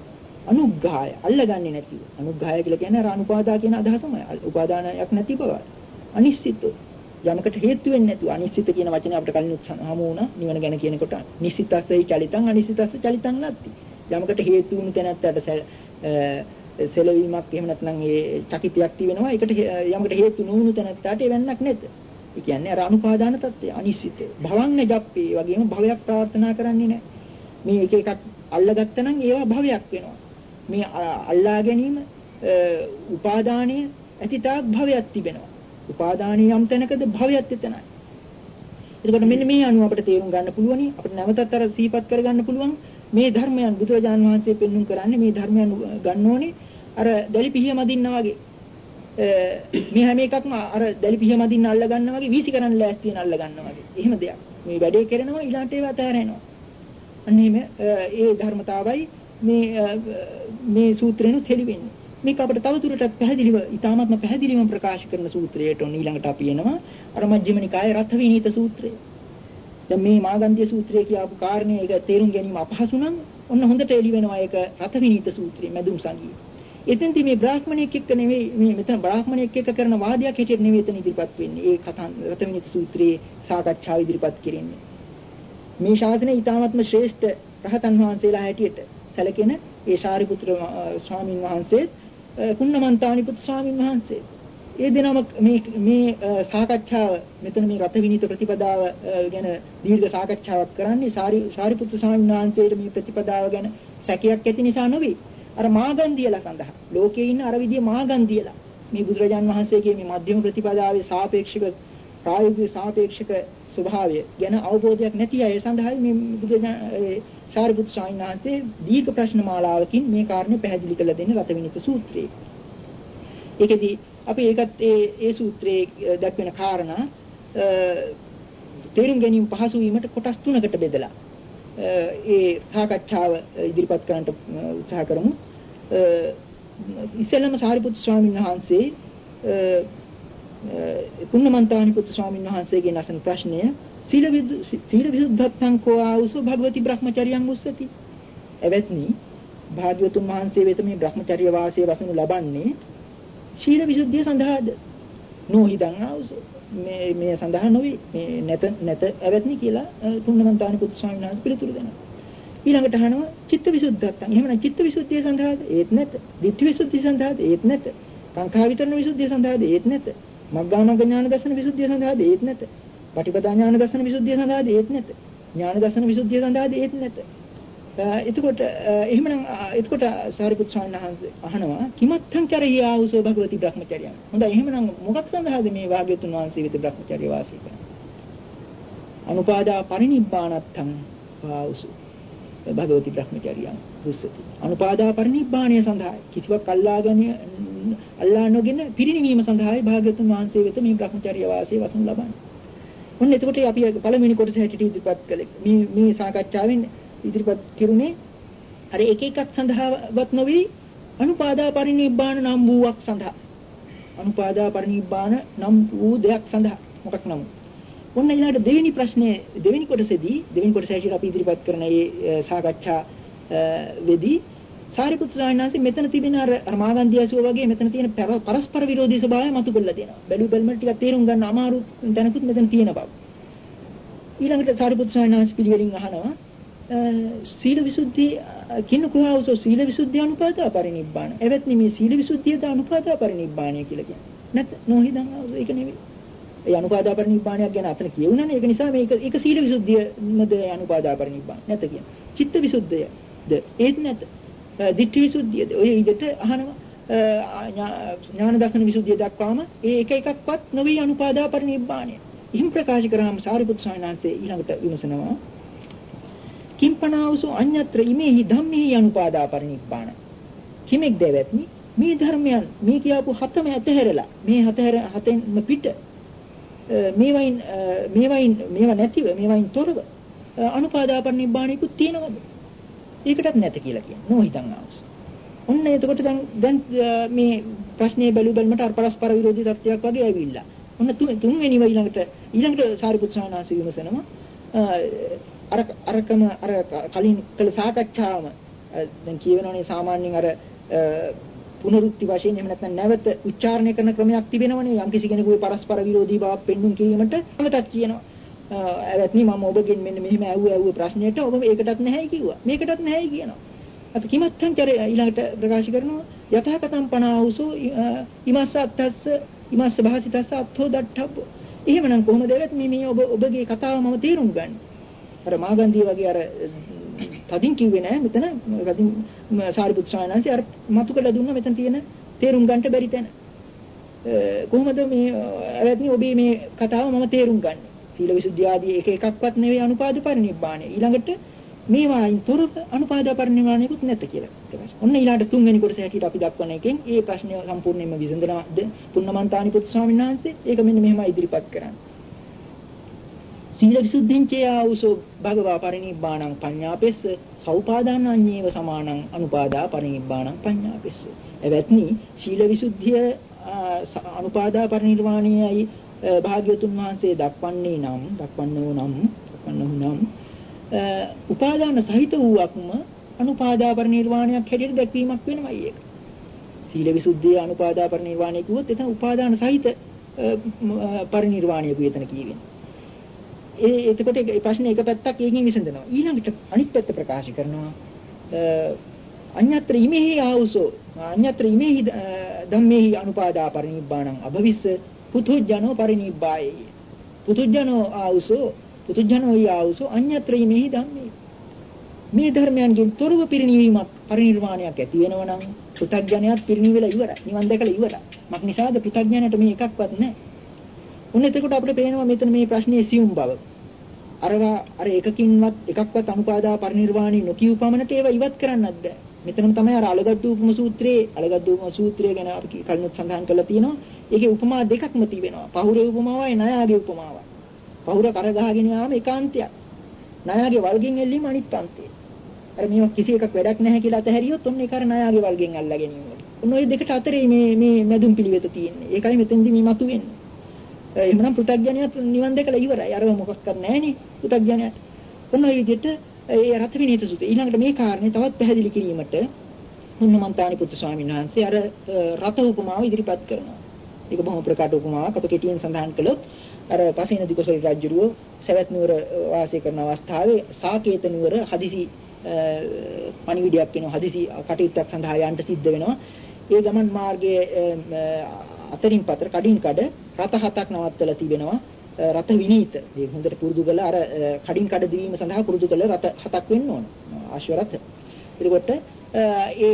අනුග්‍රහය අල්ලගන්නේ නැතිව. අනුග්‍රහය කියලා කියන්නේ අර අනුපාදා කියන අදහසමයි. උපාදානයක් නැති බව. අනිශ්චිතෝ යමකට හේතු වෙන්නේ නැතුව අනිශ්චිත කියන වචනේ අපිට කලින් හමු වුණා නිවන ගැන කියනකොට නිශ්චිතස්සයි චලිතං අනිශ්චිතස්ස චලිතං නැත්ති යමකට හේතු වුණු තැනැත්තට සෙලවීමක් එහෙම නැත්නම් ඒ චකිතයක් තිබෙනවා ඒකට යමකට හේතු නොවුණු තැනැත්තට එවන්නක් නැත ඒ කියන්නේ අර අනුපාදාන தත්ත්වය අනිශ්චිත භවං ජප්පේ වගේම භවයක් ප්‍රාර්ථනා කරන්නේ නැහැ. මේ එක එකක් අල්ලගත්තා නම් ඒවා භවයක් වෙනවා. මේ අල්ලා ගැනීම උපාදානීය ඇතිතාක් භවයක් තිබෙනවා. උපාදානීය යම් තැනකද භවයත් එතනයි. එතකොට මෙන්න මේ අනුව අපිට තේරුම් ගන්න පුළුවනි අපිට නැවතත් අර සිහිපත් කරගන්න පුළුවන් මේ ධර්මයන් බුදුරජාන් වහන්සේ පෙන්눔 කරන්නේ මේ ධර්මයන් ගන්න ඕනේ. අර දැලි පිහිය මදින්න වගේ. මේ හැම එකක්ම අර දැලි පිහිය මදින්න අල්ල ගන්න වගේ වීසි කරන්න ලෑස්ති වෙන අල්ල ගන්න වගේ. එහෙම දෙයක්. මේ වැඩේ කරනවා ඊළාට ඒවා තෑරෙනවා. අන්න එහෙම ඒ ධර්මතාවයි මේ මේ සූත්‍රේනොත් හෙළි වෙන්නේ. මේක අපිට තවදුරටත් පැහැදිලිව ඊටාත්ම පැහැදිලිවම ප්‍රකාශ කරන සූත්‍රයට ඔන්න ඊළඟට අපි එනවා අර මජ්ක්‍ධිම නිකායේ රත විනීත සූත්‍රය. දැන් මේ මාගන්ධිය සූත්‍රය කියපු කාරණේ ඒක තේරුම් ගැනීම අපහසු නම් ඔන්න හොඳට එළි වෙනවා ඒක රත විනීත සූත්‍රය මැදුම් සංගීත. එතෙන්දී මේ බ්‍රාහ්මණයෙක් එක්ක නෙවෙයි මේ මෙතන බ්‍රාහ්මණයෙක් එක්ක කරන වාදයක් හැටියට නෙවෙයි එතන ඉදිරිපත් වෙන්නේ. ඒ කතා රත විනීත සූත්‍රයේ සාකච්ඡාව ඉදිරිපත් කරන්නේ. මේ ශාසනයේ ඊටාත්ම ශ්‍රේෂ්ඨ රහතන් වහන්සේලා හැටියට සැලකෙන ඒ ශාරිපුත්‍ර ස්වාමින් වහන්සේත් පුන්නමන්තානි පුත් ස්වාමීන් වහන්සේ. ඒ දිනම මේ මේ සාකච්ඡාව මෙතන මේ රත විනීත ප්‍රතිපදාව ගැන දීර්ඝ සාකච්ඡාවක් කරන්නේ සාරිපුත්තු ස්වාමීන් වහන්සේට මේ ප්‍රතිපදාව ගැන සැකයක් ඇති නිසා නොවේ. අර මාගන්ධියලා සඳහා ලෝකේ ඉන්න අර විදිය මාගන්ධියලා මේ බුදුරජාන් වහන්සේගේ මේ මධ්‍යම ප්‍රතිපදාවේ සාපේක්ෂක ප්‍රායෝගික සාපේක්ෂක ස්වභාවය ගැන අවබෝධයක් නැති අය සඳහා මේ බුදුරජාන් සාරිපුත් ස්වාමීන් වහන්සේ දීර්ඝ ප්‍රශ්න මාලාවකින් මේ කාරණේ පැහැදිලි කරලා දෙන්නේ රතවිනිත සූත්‍රයේ. ඒකෙදී අපි ඒකත් ඒ ඒ සූත්‍රයේ දක්වන කාරණා තේරුම් ගැනීම පහසු වීමට කොටස් තුනකට බෙදලා ඒ සාකච්ඡාව ඉදිරිපත් කරන්නට උත්සාහ කරමු. ඉස්සෙල්ලම සාරිපුත් ස්වාමීන් වහන්සේ පුන්නමන්තානි පුත් ස්වාමීන් වහන්සේගෙන් අසන ප්‍රශ්නය සීල සීල විසුද්ධත්තං කෝ ආවුසෝ භගවති බ්‍රහ්මචර්යං උස්සති. එවත්නි භාග්‍යවතුන් වහන්සේ වෙත මේ බ්‍රහ්මචර්ය වාසයේ වසනු ලබන්නේ සීල විසුද්ධිය සඳහාද? නොහිදං ආවුසෝ මේ මේ සඳහා නොවේ. මේ නැත නැත එවත්නි කියලා තුන්නමන්තානි පුත් ස්වාමීන් වහන්සේ පිළිතුරු දෙනවා. ඊළඟට අහනවා චිත්ත විසුද්ධත්තං. එහෙමනම් චිත්ත විසුද්ධිය සඳහාද? ඒත් නැත. ditthi විසුද්ධිය සඳහාද? ඒත් නැත. සංඛා විතරණ විසුද්ධිය සඳහාද? ඒත් නැත. මග්ගාමග්ග ඥාන දර්ශන විසුද්ධිය සඳහාද? ඒත් නැත. පටිපදා ඥාන දර්ශන විසුද්ධිය සඳහා දේත් නැත. ඥාන දර්ශන විසුද්ධිය සඳහා දේත් නැත. Uh, එතකොට uh, එහෙමනම් uh, එතකොට සාරිපුත් ස්වාමීන් වහන්සේ අහනවා කිමත්තං චරිය ආවුසෝ භගවති බ්‍රහ්මචර්යයන්. හොඳයි එහෙමනම් මොකක් සඳහාද මේ වාග්යතුන් වහන්සේ වෙත බ්‍රහ්මචර්ය වාසය කරන්නේ? අනුපාදා පරිනිබ්බානත්තං ආවුසෝ භගවති බ්‍රහ්මචර්යයන් දුස්සති. අනුපාදා පරිනිබ්බාණය සඳහා කිසිවක් අල්ලාගෙන අල්ලා නොගෙන පිරිනිවීම සඳහායි භාග්‍යතුන් වහන්සේ වෙත මේ බ්‍රහ්මචර්ය වාසය වසන් ලබන්නේ. ඔන්න එතකොට අපි පළවෙනි කොටස හැටියට ඉදිරිපත් කළේ මේ මේ සාකච්ඡාවෙන් ඉදිරිපත් කෙරුණේ අර එක එකක් සඳහාවත් නොවේ අනුපාදා පරිනිබ්බාන නම් වූවක් සඳහා අනුපාදා පරිනිබ්බාන නම් වූ දෙයක් සඳහා මොකක් නමුත් ඔන්න ඊළඟට දෙවෙනි ප්‍රශ්නේ දෙවෙනි කොටසේදී දෙවෙනි කොටස ඇතුළේ අපි ඉදිරිපත් කරන මේ සාකච්ඡා වෙදී සාරිපුත්‍ර ස්වාමීන් වහන්සේ මෙතන තිබෙන අර අර මාගන්ධි ඇසුව වගේ මෙතන තියෙන පරස්පර විරෝධී ස්වභාවය මතු කරලා දෙනවා. බැලු බැලමට ටිකක් තේරුම් ගන්න අමාරු දැනකුත් මෙතන තියෙන බව. ඊළඟට සාරිපුත්‍ර ස්වාමීන් වහන්සේ පිළිවෙලින් අහනවා සීල විසුද්ධි කින්න කුහාවසෝ සීල විසුද්ධි අනුපාදා පරිනිබ්බාන. එවත්නි මේ සීල විසුද්ධියද අනුපාදා පරිනිබ්බාණය කියලා කියන්නේ. නැත් නොහිදන් ඒක නෙවෙයි. ඒ අනුපාදා පරිනිබ්බාණයක් ගැන අතන කියුණානේ. ඒක නිසා මේක ඒක සීල විසුද්ධියමද අනුපාදා පරිනිබ්බාන. නැත කියන. චිත්ත විසුද්ධියද ඒත් නැත. දිට්ඨි විසුද්ධියද ඔය විදිහට අහනවා. ඥාන දර්ශන විසුද්ධිය දක්වාම ඒ එක එකක්වත් නොවේ අනුපාදා පරිනිබ්බාණය. ඉහිම් ප්‍රකාශ කරාම සාරිපුත් ස්වාමීන් වහන්සේ ඊළඟට විමසනවා කිම්පනාවසු අඤ්ඤත්‍ර ඉමේහි ධම්මේහි අනුපාදා පරිනිබ්බාන. කිමෙක් දෙවත්නි? මේ ධර්මයන් මේ කියපු හතම ඇතහැරලා මේ හතහැර හතෙන් පිට මේවයින් මේවයින් මේවා නැතිව මේවයින් තොරව අනුපාදා පරිනිබ්බාණිකුත් තියෙනවද? ඒකටත් නැත කියලා කියන්නේ. නොහිතන් ආවස්. ඔන්න එතකොට දැන් දැන් මේ ප්‍රශ්නේ බැලු බැලමට අර පරස්පර විරෝධී තත්ත්වයක් වගේ ඇවිල්ලා. ඔන්න තුන්වෙනිව ඊළඟට ඊළඟට සාරිපුත් සානාසි විමසනවා. අර අරකම අර කලින් කළ සාකච්ඡාවම දැන් කියවෙනවනේ සාමාන්‍යයෙන් අර පුනරුක්ති වශයෙන් එහෙම නැත්නම් නැවත උච්චාරණය කරන ක්‍රමයක් තිබෙනවනේ යම් කිසි කෙනෙකුගේ පරස්පර විරෝධී බවක් පෙන්වුම් කිරීමට. නැවතත් කියනවා ඇවත්නි මම ඔබගෙන් මෙන්න මෙහෙම ඇහුව ඇහුව ප්‍රශ්නයට ඔබ ඒකටත් නැහැ කිව්වා. මේකටත් නැහැ කියනවා. අත කිමත්තං චර ඊළඟට ප්‍රකාශ කරනවා යථාකතම් පනාවුසෝ ඉමස්ස අත්තස්ස ඉමස්ස භාසිතස්ස අත්ථෝ දට්ඨබ්බ. එහෙමනම් කොහොමද ඒවත් මේ මේ ඔබ ඔබගේ කතාව මම තේරුම් ගන්නේ? අර මාගන්ධිය වගේ අර තදින් කිව්වේ නෑ මෙතන තදින් සාරිපුත් ස්වාමීන් වහන්සේ අර මතු කළ දුන්න මෙතන තියෙන තේරුම් ගන්නට බැරි තැන කොහොමද මේ අවැත්නි ඔබේ මේ කතාව මම තේරුම් ගන්න සීල විසුද්ධිය ආදී එක එකක්වත් නෙවෙයි අනුපාද පරිනිබ්බාණය ඊළඟට මේවායින් තොරව අනුපාද පරිනිර්වාණයකුත් නැත කියලා ප්‍රකාශ. ඔන්න ඊළඟට තුන්වෙනි කොටස හැටියට අපි දක්වන එකෙන් ඒ ප්‍රශ්නය සම්පූර්ණයෙන්ම විසඳනවා පුන්නමන්තානි පුත් ස්වාමීන් වහන්සේ. ඒක මෙන්න මෙහෙම ඉදිරිපත් කරන්නේ. සීල විසුද්ධිං චේ ආවුසෝ භගවා පරිනිබ්බාණං පඤ්ඤාපෙස්ස. සෞපාදානඤ්ඤේව සමානං අනුපාදා පරිනිබ්බාණං පඤ්ඤාපෙස්ස. එවත්නි සීල විසුද්ධිය අනුපාදා පරිනිර්වාණයයි භාග්‍යතුන් වහන්සේ දක්වන්නේ නම් දක්වන්නෝ නම් දක්වන්නෝ නම් උපාදාන සහිත වූවක්ම අනුපාදා පරිනිර්වාණයක් හැටියට දැක්වීමක් වෙනමයි ඒක. සීල විසුද්ධිය අනුපාදා පරිනිර්වාණය කිව්වොත් එතන උපාදාන සහිත පරිනිර්වාණය කියතන කියවෙන්නේ ඒ එතකොට ඒ ප්‍රශ්නේ එක පැත්තක් ඒකෙන් විසඳනවා. ඊළඟට අනිත් පැත්ත ප්‍රකාශ කරනවා අඤ්ඤත්‍ර ඉමේහි ආවුසෝ අඤ්ඤත්‍ර ඉමේහි ධම්මේහි අනුපාදා පරිනිබ්බාණං අභවිස්ස පුතුජනෝ පරිනිබ්බායේ පුතුජනෝ ආවුසෝ පුතුජනෝ ආවුසෝ අඤ්ඤත්‍ර ඉමේහි ධම්මේ මේ ධර්මයන්ගෙන් තොරව පිරිණිවීමක් පරිනිර්වාණයක් ඇති වෙනවා නම් පුතග්ජනයත් පිරිණිවෙලා ඉවරයි. නිවන් දැකලා ඉවරයි. මක් නිසාද පුතග්ජනයට මේ එකක්වත් නැහැ. ඔන්න එතකොට අපිට පේනවා මෙතන මේ ප්‍රශ්නේ සියුම් බව. අරවා අර එකකින්වත් එකක්වත් අනුපාදා පරිනිර්වාණි නොකියු පමණට ඒවා ඉවත් කරන්නත් බෑ. මෙතනම තමයි අර අලගද්දූපම සූත්‍රයේ අලගද්දූපම සූත්‍රය ගැන අපි කලිනුත් සඳහන් කරලා තියෙනවා. ඒකේ උපමා දෙකක්ම තිබෙනවා. පහුරේ උපමාවයි ණයාගේ උපමාවයි. පහුර කර ගහගෙන යාම ඒකාන්තයක්. ණයාගේ වල්ගෙන් එල්ලීම අනිත් අන්තය. අර මේවා කිසි එකක් වැඩක් නැහැ කියලා අතහැරියොත් ඔන්න ඒක අර ණයාගේ වල්ගෙන් අල්ලා ගැනීම. ඔන්න ওই දෙකට අතරේ මේ මේ මැදුම් පිළිවෙත තියෙන්නේ. ඒකයි මෙතෙන්දි මේ මතුවෙන්නේ. එහෙමනම් පෘථග්ජනයත් නිවන් දැකලා ඉවරයි. අරව මොකක්වත් නැහැනේ පෘථග්ජනයට. ඔන්න ඔය විදිහට ඒ රත විනීත සූත්‍රය. ඊළඟට මේ කාරණේ තවත් පැහැදිලි කිරීමට මුන්නමන්තානි පුත්තු ස්වාමීන් වහන්සේ අර රත උපමාව ඉදිරිපත් කරනවා. ඒක බොහොම ප්‍රකට උපමාවක්. අප කෙටියෙන් සඳහන් කළොත් අර පසින දිගසොල් රජුරුව සවැත් නුවර වාසය කරන අවස්ථාවේ සාකේත නුවර හදිසි පණිවිඩයක් වෙනවා හදිසි කටයුත්තක් සඳහා යන්න සිද්ධ වෙනවා. ඒ ගමන් මාර්ගයේ අතරින් පතර කඩින් කඩ රත හතක් නවත්තලා තිබෙනවා. රත විනීත. මේ හොඳට පුරුදු කරලා අර කඩින් කඩ දිවීම සඳහා පුරුදු කරලා රත හතක් වෙන්න ඕන. ආශ්ව රත එතකොට ඒ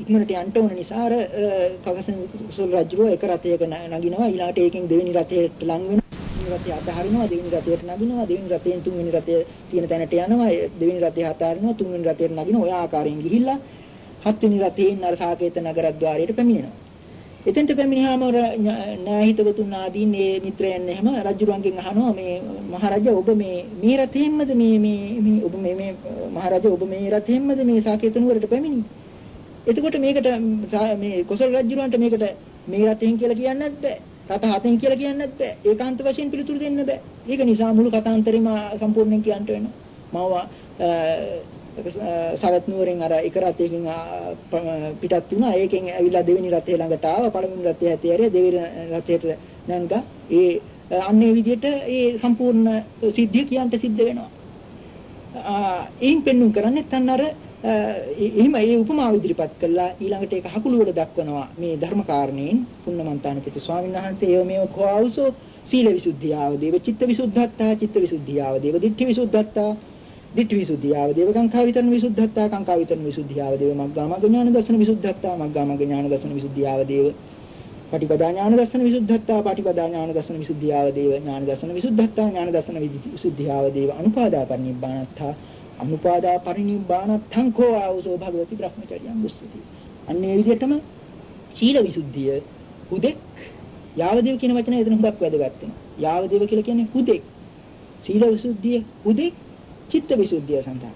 ඉක්මනට යන්න ඕන නිසා අර කවසන කුසල රජුව එක රතයක නගිනවා. ඊළාට ඒකෙන් දෙවෙනි රතයට ලං වෙනවා. රතය අතහරිනවා. දෙවෙනි රතයට නගිනවා. දෙවෙනි රතයෙන් තුන්වෙනි රතය තියෙන තැනට යනවා. දෙවෙනි රතය අතහරිනවා. තුන්වෙනි රතයට නගිනවා. ඔය ආකාරයෙන් ගිහිල්ලා හත්වෙනි රතයෙන් අර සාකේත නගරද්්වාරයට පැමිණෙනවා. එතෙන්ට පැමිණියාම නාහිතවතුන් ආදීන් මේ මිත්‍රයන් එහෙම රජුරුවන්ගෙන් අහනවා මේ මහරජා ඔබ මේ මේ රථයෙන්මද මේ මේ මේ ඔබ මේ මේ මහරජා ඔබ මේ රථයෙන්මද මේ සාකේත නුවරට පැමිණි? එතකොට මේකට මේ කොසල් රජුරුවන්ට මේකට මේ රථයෙන් කියලා කියන්නත් බෑ. රථ හතෙන් කියලා කියන්නත් බෑ. ඒකාන්ත වශයෙන් පිළිතුරු දෙන්න බෑ. ඒක නිසා මුළු කතාන්තරෙම සම්පූර්ණයෙන් කියන්න වෙනවා. මම සවැත් නුවරින් අර එක රථයකින් පිටත් වුණා. ඒකෙන් ඇවිල්ලා දෙවෙනි රථය ළඟට ආවා. පළවෙනි රථය ඇතේරිය දෙවෙනි රථයට නැංගා. ඒ අන්නේ විදිහට ඒ සම්පූර්ණ සිද්ධිය කියන්න සිද්ධ වෙනවා. එයින් පෙන්눔 කරන්නේ තන් අර එහෙම ඒ උපමාව ඉදිරිපත් කළා ඊළඟට ඒක හකුලුවට දක්වනවා මේ ධර්ම කාරණේන් පුන්නමන්තානපති ස්වාමීන් වහන්සේ ඒව මේව කෝවුසෝ සීල විසුද්ධියාව දේව චිත්ත විසුද්ධත්තා චිත්ත විසුද්ධියාව දේව දිට්ඨි විසුද්ධත්තා දිට්ඨි විසුද්ධියාව දේව කාංකා විතරන විසුද්ධත්තා කාංකා විතරන විසුද්ධියාව දේව මග්ගාමග්ග ඥාන දර්ශන විසුද්ධත්තා මග්ගාමග්ග ඥාන දර්ශන විසුද්ධියාව දේව පටිපදා ඥාන දර්ශන විසුද්ධත්තා පටිපදා ඥාන දර්ශන විසුද්ධියාව දේව ඥාන දර්ශන විසුද්ධත්තා ඥාන දර්ශන විසුද්ධියාව දේව අනුපාදා පරිනිබ්බානත්තා අනුපාදා පරිනිබ්බානත්තං කෝ ආවසෝ භගවති බ්‍රහ්මචර්යං දුස්සති අන්නේ විදිහටම සීල විසුද්ධිය හුදෙක් යාවදේව කියන වචනය එතන හුඟක් වැදගත් වෙනවා. යාවදේව කියලා කියන්නේ හුදෙක්. සීල විසුද්ධිය හුදෙක් චිත්ත විසුද්ධිය සඳහා.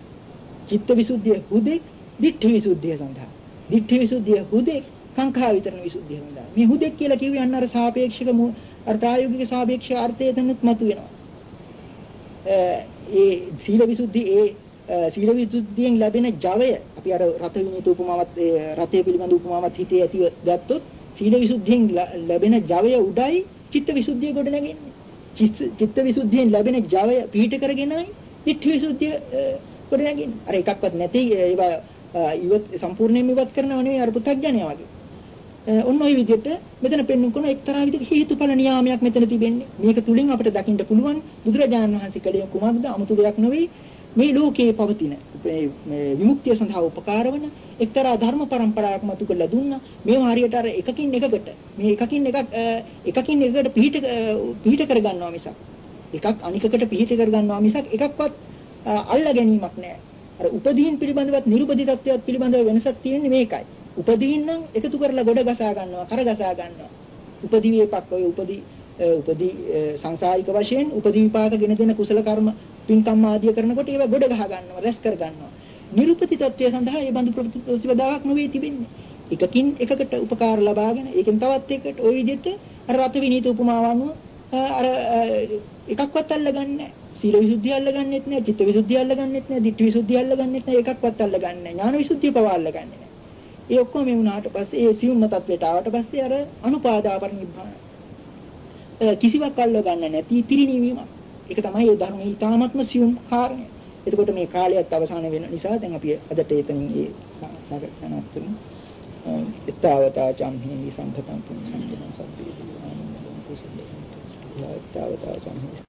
චිත්ත විසුද්ධිය හුදෙක් දිට්ඨි විසුද්ධිය සඳහා. දිට්ඨි විසුද්ධිය හුදෙක් සංඛා විතරණ විසුද්ධිය සඳහා. මේ හුදෙක් කියලා කිව්වේ අන්න අර සාපේක්ෂක අර ප්‍රායෝගික සාපේක්ෂ අර්ථය එතනත් මතුවෙනවා. ඒ සීල විසුද්ධි ඒ සීල විසුද්ධියෙන් ලැබෙන ජවය අපි අර රත විනීත උපමාවත් රතේ පිළිබඳ උපමාවත් හිතේ ඇතිව ගත්තොත් සීල විසුද්ධියෙන් ලැබෙන ජවය උඩයි චිත්ත විසුද්ධිය ගොඩ නැගෙන්නේ. චිත්ත විසුද්ධියෙන් ලැබෙන ජවය පිහිට කරගෙනයි ඉක්ඛි විසුද්ධිය කොට නැගින්නේ. අර එකක්වත් නැති ඒවා ඉවත් සම්පූර්ණයෙන්ම ඉවත් කරනව නෙවෙයි අර පු탁ඥය වගේ. ඔන්න ඔය විදිහට මෙතන පෙන්වන්න එක්තරා විදිහක හේතුඵල නියාමයක් මෙතන තිබෙන්නේ. මේක තුලින් අපිට දකින්න පුළුවන් බුදුරජාණන් වහන්සේ කලේ කුමක්ද 아무තු දෙයක් නොවේ. මේ ලෝකයේ පවතින මේ විමුක්තිය සඳහා උපකාර වන එක්තරා ධර්ම પરම්පරාවක් මතු කරලා දුන්නා. මේවා හරියට අර එකකින් එකකට මේ එකකින් එකක් එකකින් එකකට පිහිට පිහිට කරගන්නවා මිසක් එකක් අනිකකට පිහිට කරගන්නවා මිසක් එකක්වත් අල්ලා ගැනීමක් නෑ. අර උපදීන් පිළිබඳවත් නිර්පදි තත්ත්වයක් පිළිබඳව වෙනසක් තියෙන්නේ මේකයි. උපදීන් නම් එකතු කරලා ගොඩ ගසා ගන්නවා, කර ගසා ගන්නවා. උපදි වේපක් ඔය උපදි උපදි සංසාරික වශයෙන් උපදි විපාක ගෙන දෙන කුසල කර්ම පින්කම් ආදිය කරනකොට ඒවා ගොඩ ගහ ගන්නවා, රැස් කර ගන්නවා. නිර්පදි තත්ත්වය සඳහා මේ බඳු ප්‍රතිපදාවක් නෙවෙයි තිබෙන්නේ. එකකින් එකකට උපකාර ලබාගෙන ඒකෙන් තවත් එකකට ওই විදිහට අර රත විනීත උපමාව අනුව අර එකක්වත් අල්ලගන්නේ සීල විසුද්ධිය අල්ලගන්නෙත් නෑ චිත්ත විසුද්ධිය අල්ලගන්නෙත් නෑ ditthi විසුද්ධිය අල්ලගන්නෙත් නෑ එකක්වත් අල්ලගන්නේ නෑ ඥාන විසුද්ධිය පවා අල්ලගන්නේ නෑ ඒ ඔක්කොම මේ වුණාට පස්සේ ඒ සියුම්ම තත්වයට ආවට පස්සේ අර අනුපාදා පරිනිබ්බාන කිසිවක් අල්ලගන්න නැති පිරිණිවීමක් ඒක තමයි ඒ ධර්මයේ ඊ타ත්ම සියුම් කාරණය. එතකොට මේ කාලයත් අවසන් වෙන නිසා දැන් අපි අදට එතනින් ඒ සාකච්ඡා නවත්වමු එත්තාවතා චම්හි සංඝතං පුඤ්ඤ සම්පන්න සබ්බේ. ආනන්දං කුසල සම්පන්න තාවතා චම්හි